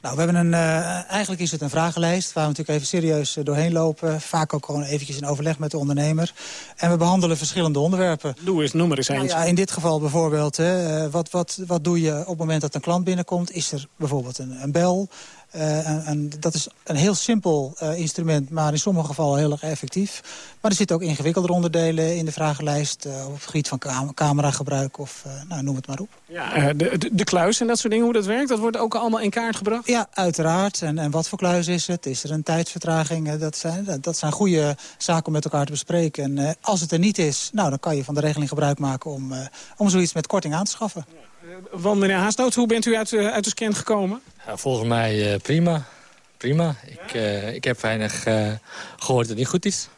Nou, we hebben een, eh, eigenlijk is het een vragenlijst waar we natuurlijk even serieus eh, doorheen lopen. Vaak ook gewoon eventjes in overleg met de ondernemer. En we behandelen verschillende onderwerpen. Doe eens, noem maar eens Nou ja, in dit geval bijvoorbeeld, hè, eh, wat, wat, wat doe je op het moment dat een klant binnenkomt? Is er bijvoorbeeld een, een bel? Eh, en, en dat is een heel simpel eh, instrument, maar in sommige gevallen heel erg effectief. Maar er zitten ook ingewikkelder onderdelen in de vragenlijst... eh, op het gebied van cam cameragebruik of nou, noem het maar op. Ja, de, de, de kluis en dat soort dingen, hoe dat werkt, dat wordt ook allemaal in kaart gebracht? Ja, uiteraard. En, en wat voor kluis is het? Is er een tijdsvertraging? Dat zijn, dat, dat zijn goede zaken om met elkaar te bespreken. En als het er niet is, nou, dan kan je van de regeling gebruik maken... om, om zoiets met korting aan te schaffen. Want meneer Haasnoot, hoe bent u uit, eh, uit de scan gekomen? Ja, volgens mij eh, prima. Prima. Ik, eh, ik heb weinig eh, gehoord dat het niet goed is.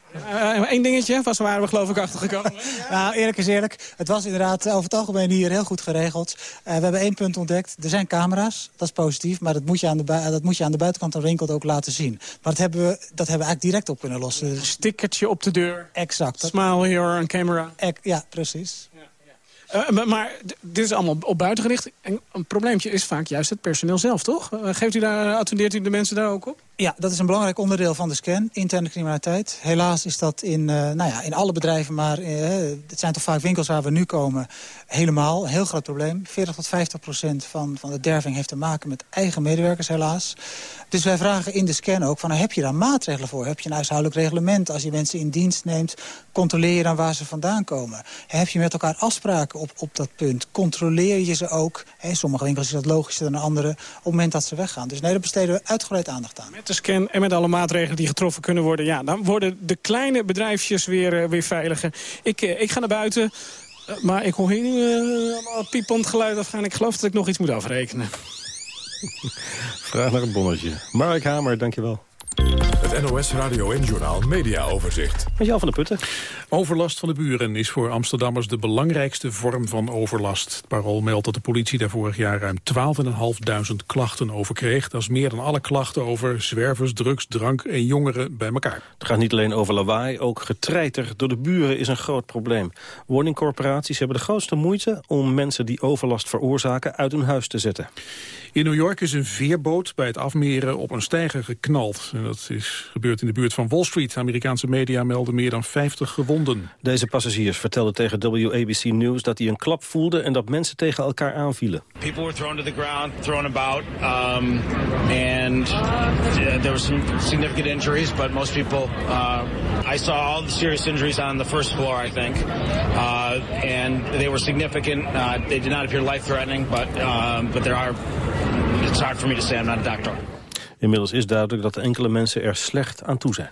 Eén dingetje, was waren we geloof ik achtergekomen. (laughs) Nou, eerlijk is eerlijk. Het was inderdaad over het algemeen hier heel goed geregeld. Eh, we hebben één punt ontdekt. Er zijn camera's, dat is positief. Maar dat moet je aan de, dat moet je aan de buitenkant van de winkel ook laten zien. Maar dat hebben we, dat hebben we eigenlijk direct op kunnen lossen. Stickertje op de deur. Exact. Smile here on camera. Ja, precies. Eh, maar, dit is allemaal op buiten gericht. En een probleempje is vaak juist het personeel zelf, toch? Eh, Geeft u daar, attendeert u de mensen daar ook op? Ja, dat is een belangrijk onderdeel van de scan, interne criminaliteit. Helaas is dat in, eh, nou ja, in alle bedrijven, maar eh, het zijn toch vaak winkels waar we nu komen, helemaal. Een heel groot probleem. 40 tot 50 procent van, van de derving heeft te maken met eigen medewerkers, helaas. Dus wij vragen in de scan ook van, heb je daar maatregelen voor? Heb je een huishoudelijk reglement? Als je mensen in dienst neemt, controleer je dan waar ze vandaan komen? Heb je met elkaar afspraken op, op dat punt? Controleer je ze ook? In sommige winkels is dat logischer dan andere, op het moment dat ze weggaan. Dus nee, daar besteden we uitgebreid aandacht aan. Scan en met alle maatregelen die getroffen kunnen worden... ja, dan worden de kleine bedrijfjes weer, eh, weer veiliger. Ik, eh, ik ga naar buiten, eh, maar ik hoor hier eh, allemaal piepend geluid afgaan. Ik geloof dat ik nog iets moet afrekenen. (laughs) Vraag naar een bonnetje. Mark Hamer, dankjewel. Het NOS Radio en Journal Media Overzicht. Met jou van de Putten. Overlast van de buren is voor Amsterdammers de belangrijkste vorm van overlast. Het parool meldt dat de politie daar vorig jaar ruim 12.500 klachten over kreeg. Dat is meer dan alle klachten over zwervers, drugs, drank en jongeren bij elkaar. Het gaat niet alleen over lawaai, ook getreiter door de buren is een groot probleem. Woningcorporaties hebben de grootste moeite om mensen die overlast veroorzaken uit hun huis te zetten. In New York is een veerboot bij het afmeren op een steiger geknald. En dat is gebeurd in de buurt van Wall Street. Amerikaanse media melden meer dan 50 gewonden. Deze passagiers vertelden tegen WABC News dat hij een klap voelde... en dat mensen tegen elkaar aanvielen. People were thrown to the ground, thrown about, um, and uh, there were some significant injuries, but most people, uh, I saw all the serious injuries on the first floor, I think, uh, and they were significant. Uh, they did not appear life-threatening, but um, but there are. It's hard for me to say. I'm not a doctor. Inmiddels is duidelijk dat enkele mensen er slecht aan toe zijn.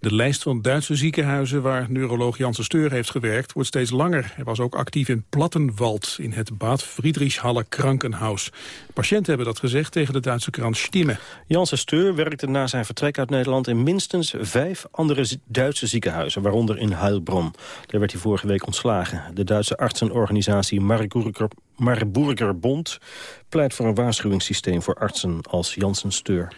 De lijst van Duitse ziekenhuizen waar neuroloog Janssen Steur heeft gewerkt... wordt steeds langer. Hij was ook actief in Plattenwald in het Bad Friedrichshalle Krankenhaus. Patiënten hebben dat gezegd tegen de Duitse krant Stimme. Janssen Steur werkte na zijn vertrek uit Nederland... in minstens vijf andere Duitse ziekenhuizen, waaronder in Heilbronn. Daar werd hij vorige week ontslagen. De Duitse artsenorganisatie Marburger, Marburgerbond pleit voor een waarschuwingssysteem voor artsen als Janssen Steur.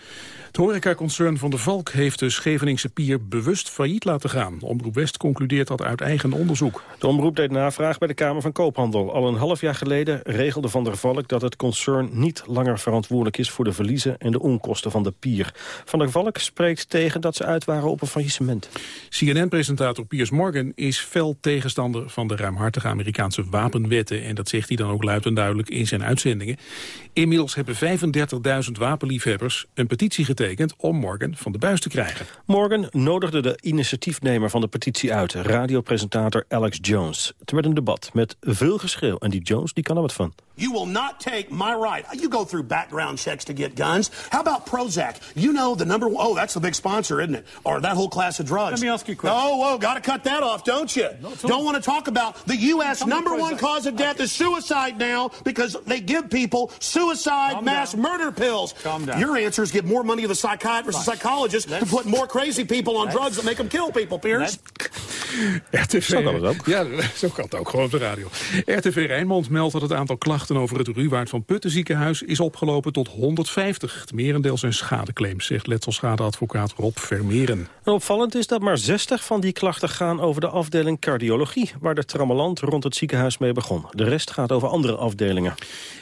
Het horecaconcern Van der Valk heeft de Scheveningse pier bewust failliet laten gaan. Omroep West concludeert dat uit eigen onderzoek. De omroep deed navraag bij de Kamer van Koophandel. Al een half jaar geleden regelde Van der Valk dat het concern niet langer verantwoordelijk is voor de verliezen en de onkosten van de pier. Van der Valk spreekt tegen dat ze uit waren op een faillissement. CNN-presentator Piers Morgan is fel tegenstander van de ruimhartige Amerikaanse wapenwetten. En dat zegt hij dan ook luid en duidelijk in zijn uitzendingen. Inmiddels hebben 35.000 wapenliefhebbers een petitie getekend om Morgan van de buis te krijgen. Morgan nodigde de initiatiefnemer van de petitie uit, radiopresentator Alex Jones. Het werd een debat met veel geschreeuw en die Jones die kan er wat van. You will not take my right. You go through background checks to get guns. How about Prozac? You know the number one, oh, that's the big sponsor, isn't it? Or that whole class of drugs. Let me ask you a question. Oh, oh whoa, got to cut that off, don't you? don't want to talk about the U.S. number one cause of death is suicide now because they give people suicide Calm mass down. murder pills. Calm down. Your answer is give more money to the psychiatrists and psychologists to put more crazy people on drugs that make them kill people, Pierce. RTV, Zo kan het ook. Ja, zo kan het ook, gewoon op de radio. RTV Rijnmond meldt dat het aantal klachten over het Ruwaard van Putten ziekenhuis is opgelopen tot 150. Het merendeel zijn schadeclaims, zegt letselschadeadvocaat Rob Vermeren. En opvallend is dat maar 60 van die klachten gaan over de afdeling cardiologie, waar de trammeland rond het ziekenhuis mee begon. De rest gaat over andere afdelingen.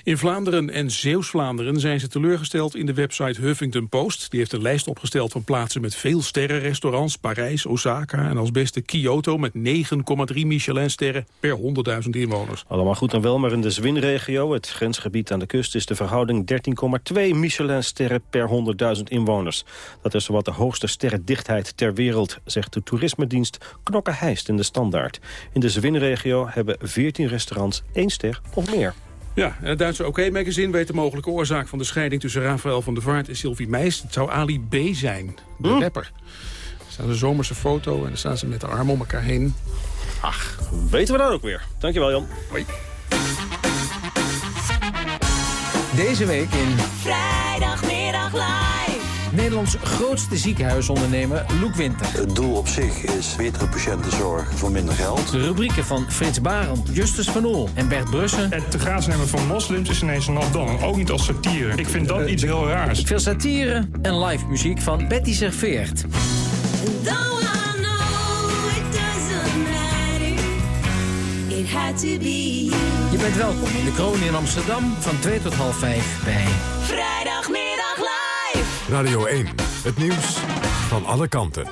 In Vlaanderen en Zeeuws-Vlaanderen zijn ze teleurgesteld in de website Huffington Post. Die heeft een lijst opgesteld van plaatsen met veel sterrenrestaurants, Parijs, Osaka en als beste Kyoto met 9,3 Michelinsterren per 100.000 inwoners. Allemaal goed en wel, maar in de Zwinregio, het grensgebied aan de kust, is de verhouding 13,2 Michelinsterren per 100.000 inwoners. Dat is wat de hoogste sterrendichtheid ter wereld, zegt de toerismedienst Knokke Heist in de Standaard. In de Zwinregio hebben 14 restaurants één ster of meer. Ja, en het Duitse OK-magazine weet de mogelijke oorzaak van de scheiding tussen Rafael van der Vaart en Sylvie Meijs. Het zou Ali B. zijn, de rapper. Er staat een zomerse foto en dan staan ze met de armen om elkaar heen. Ach, Weten we dat ook weer. Dankjewel Jan. Hoi. Deze week in Vrijdagmiddag live. Nederlands grootste ziekenhuisondernemer Loek Winter. Het doel op zich is betere patiëntenzorg voor minder geld. De rubrieken van Frits Barend, Justus van Oel en Bert Brussen. Het te graas nemen van moslims is ineens een not Ook niet als satire. Ik vind dat iets heel raars. Veel satire en live muziek van Betty Serveert. It had to be you. Je bent welkom in de kroon in Amsterdam van 2 tot half 5 bij Vrijdagmiddag live. Radio 1, het nieuws van alle kanten.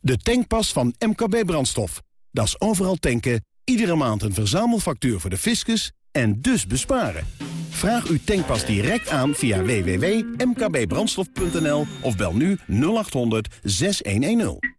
De tankpas van MKB Brandstof. Dat is overal tanken, iedere maand een verzamelfactuur voor de fiscus en dus besparen. Vraag uw tankpas direct aan via www.mkbbrandstof.nl of bel nu 0800 6110.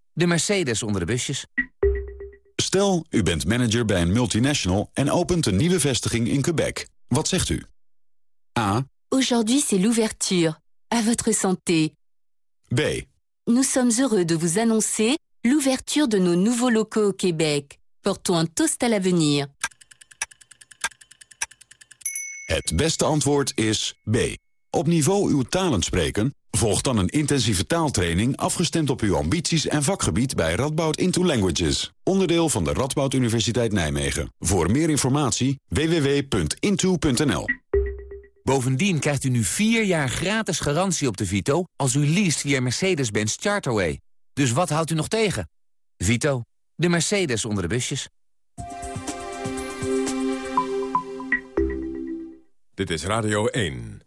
de Mercedes onder de busjes. Stel, u bent manager bij een multinational en opent een nieuwe vestiging in Quebec. Wat zegt u? A. Aujourd'hui c'est l'ouverture. À votre santé. B. Nous sommes heureux de vous annoncer l'ouverture de nos nouveaux locaux au Québec. Portons un toast à l'avenir. Het beste antwoord is B. Op niveau uw talen spreken? Volg dan een intensieve taaltraining afgestemd op uw ambities en vakgebied bij Radboud Into Languages. Onderdeel van de Radboud Universiteit Nijmegen. Voor meer informatie www.into.nl Bovendien krijgt u nu vier jaar gratis garantie op de Vito... als u leest via Mercedes-Benz Charterway. Dus wat houdt u nog tegen? Vito, de Mercedes onder de busjes. Dit is Radio 1.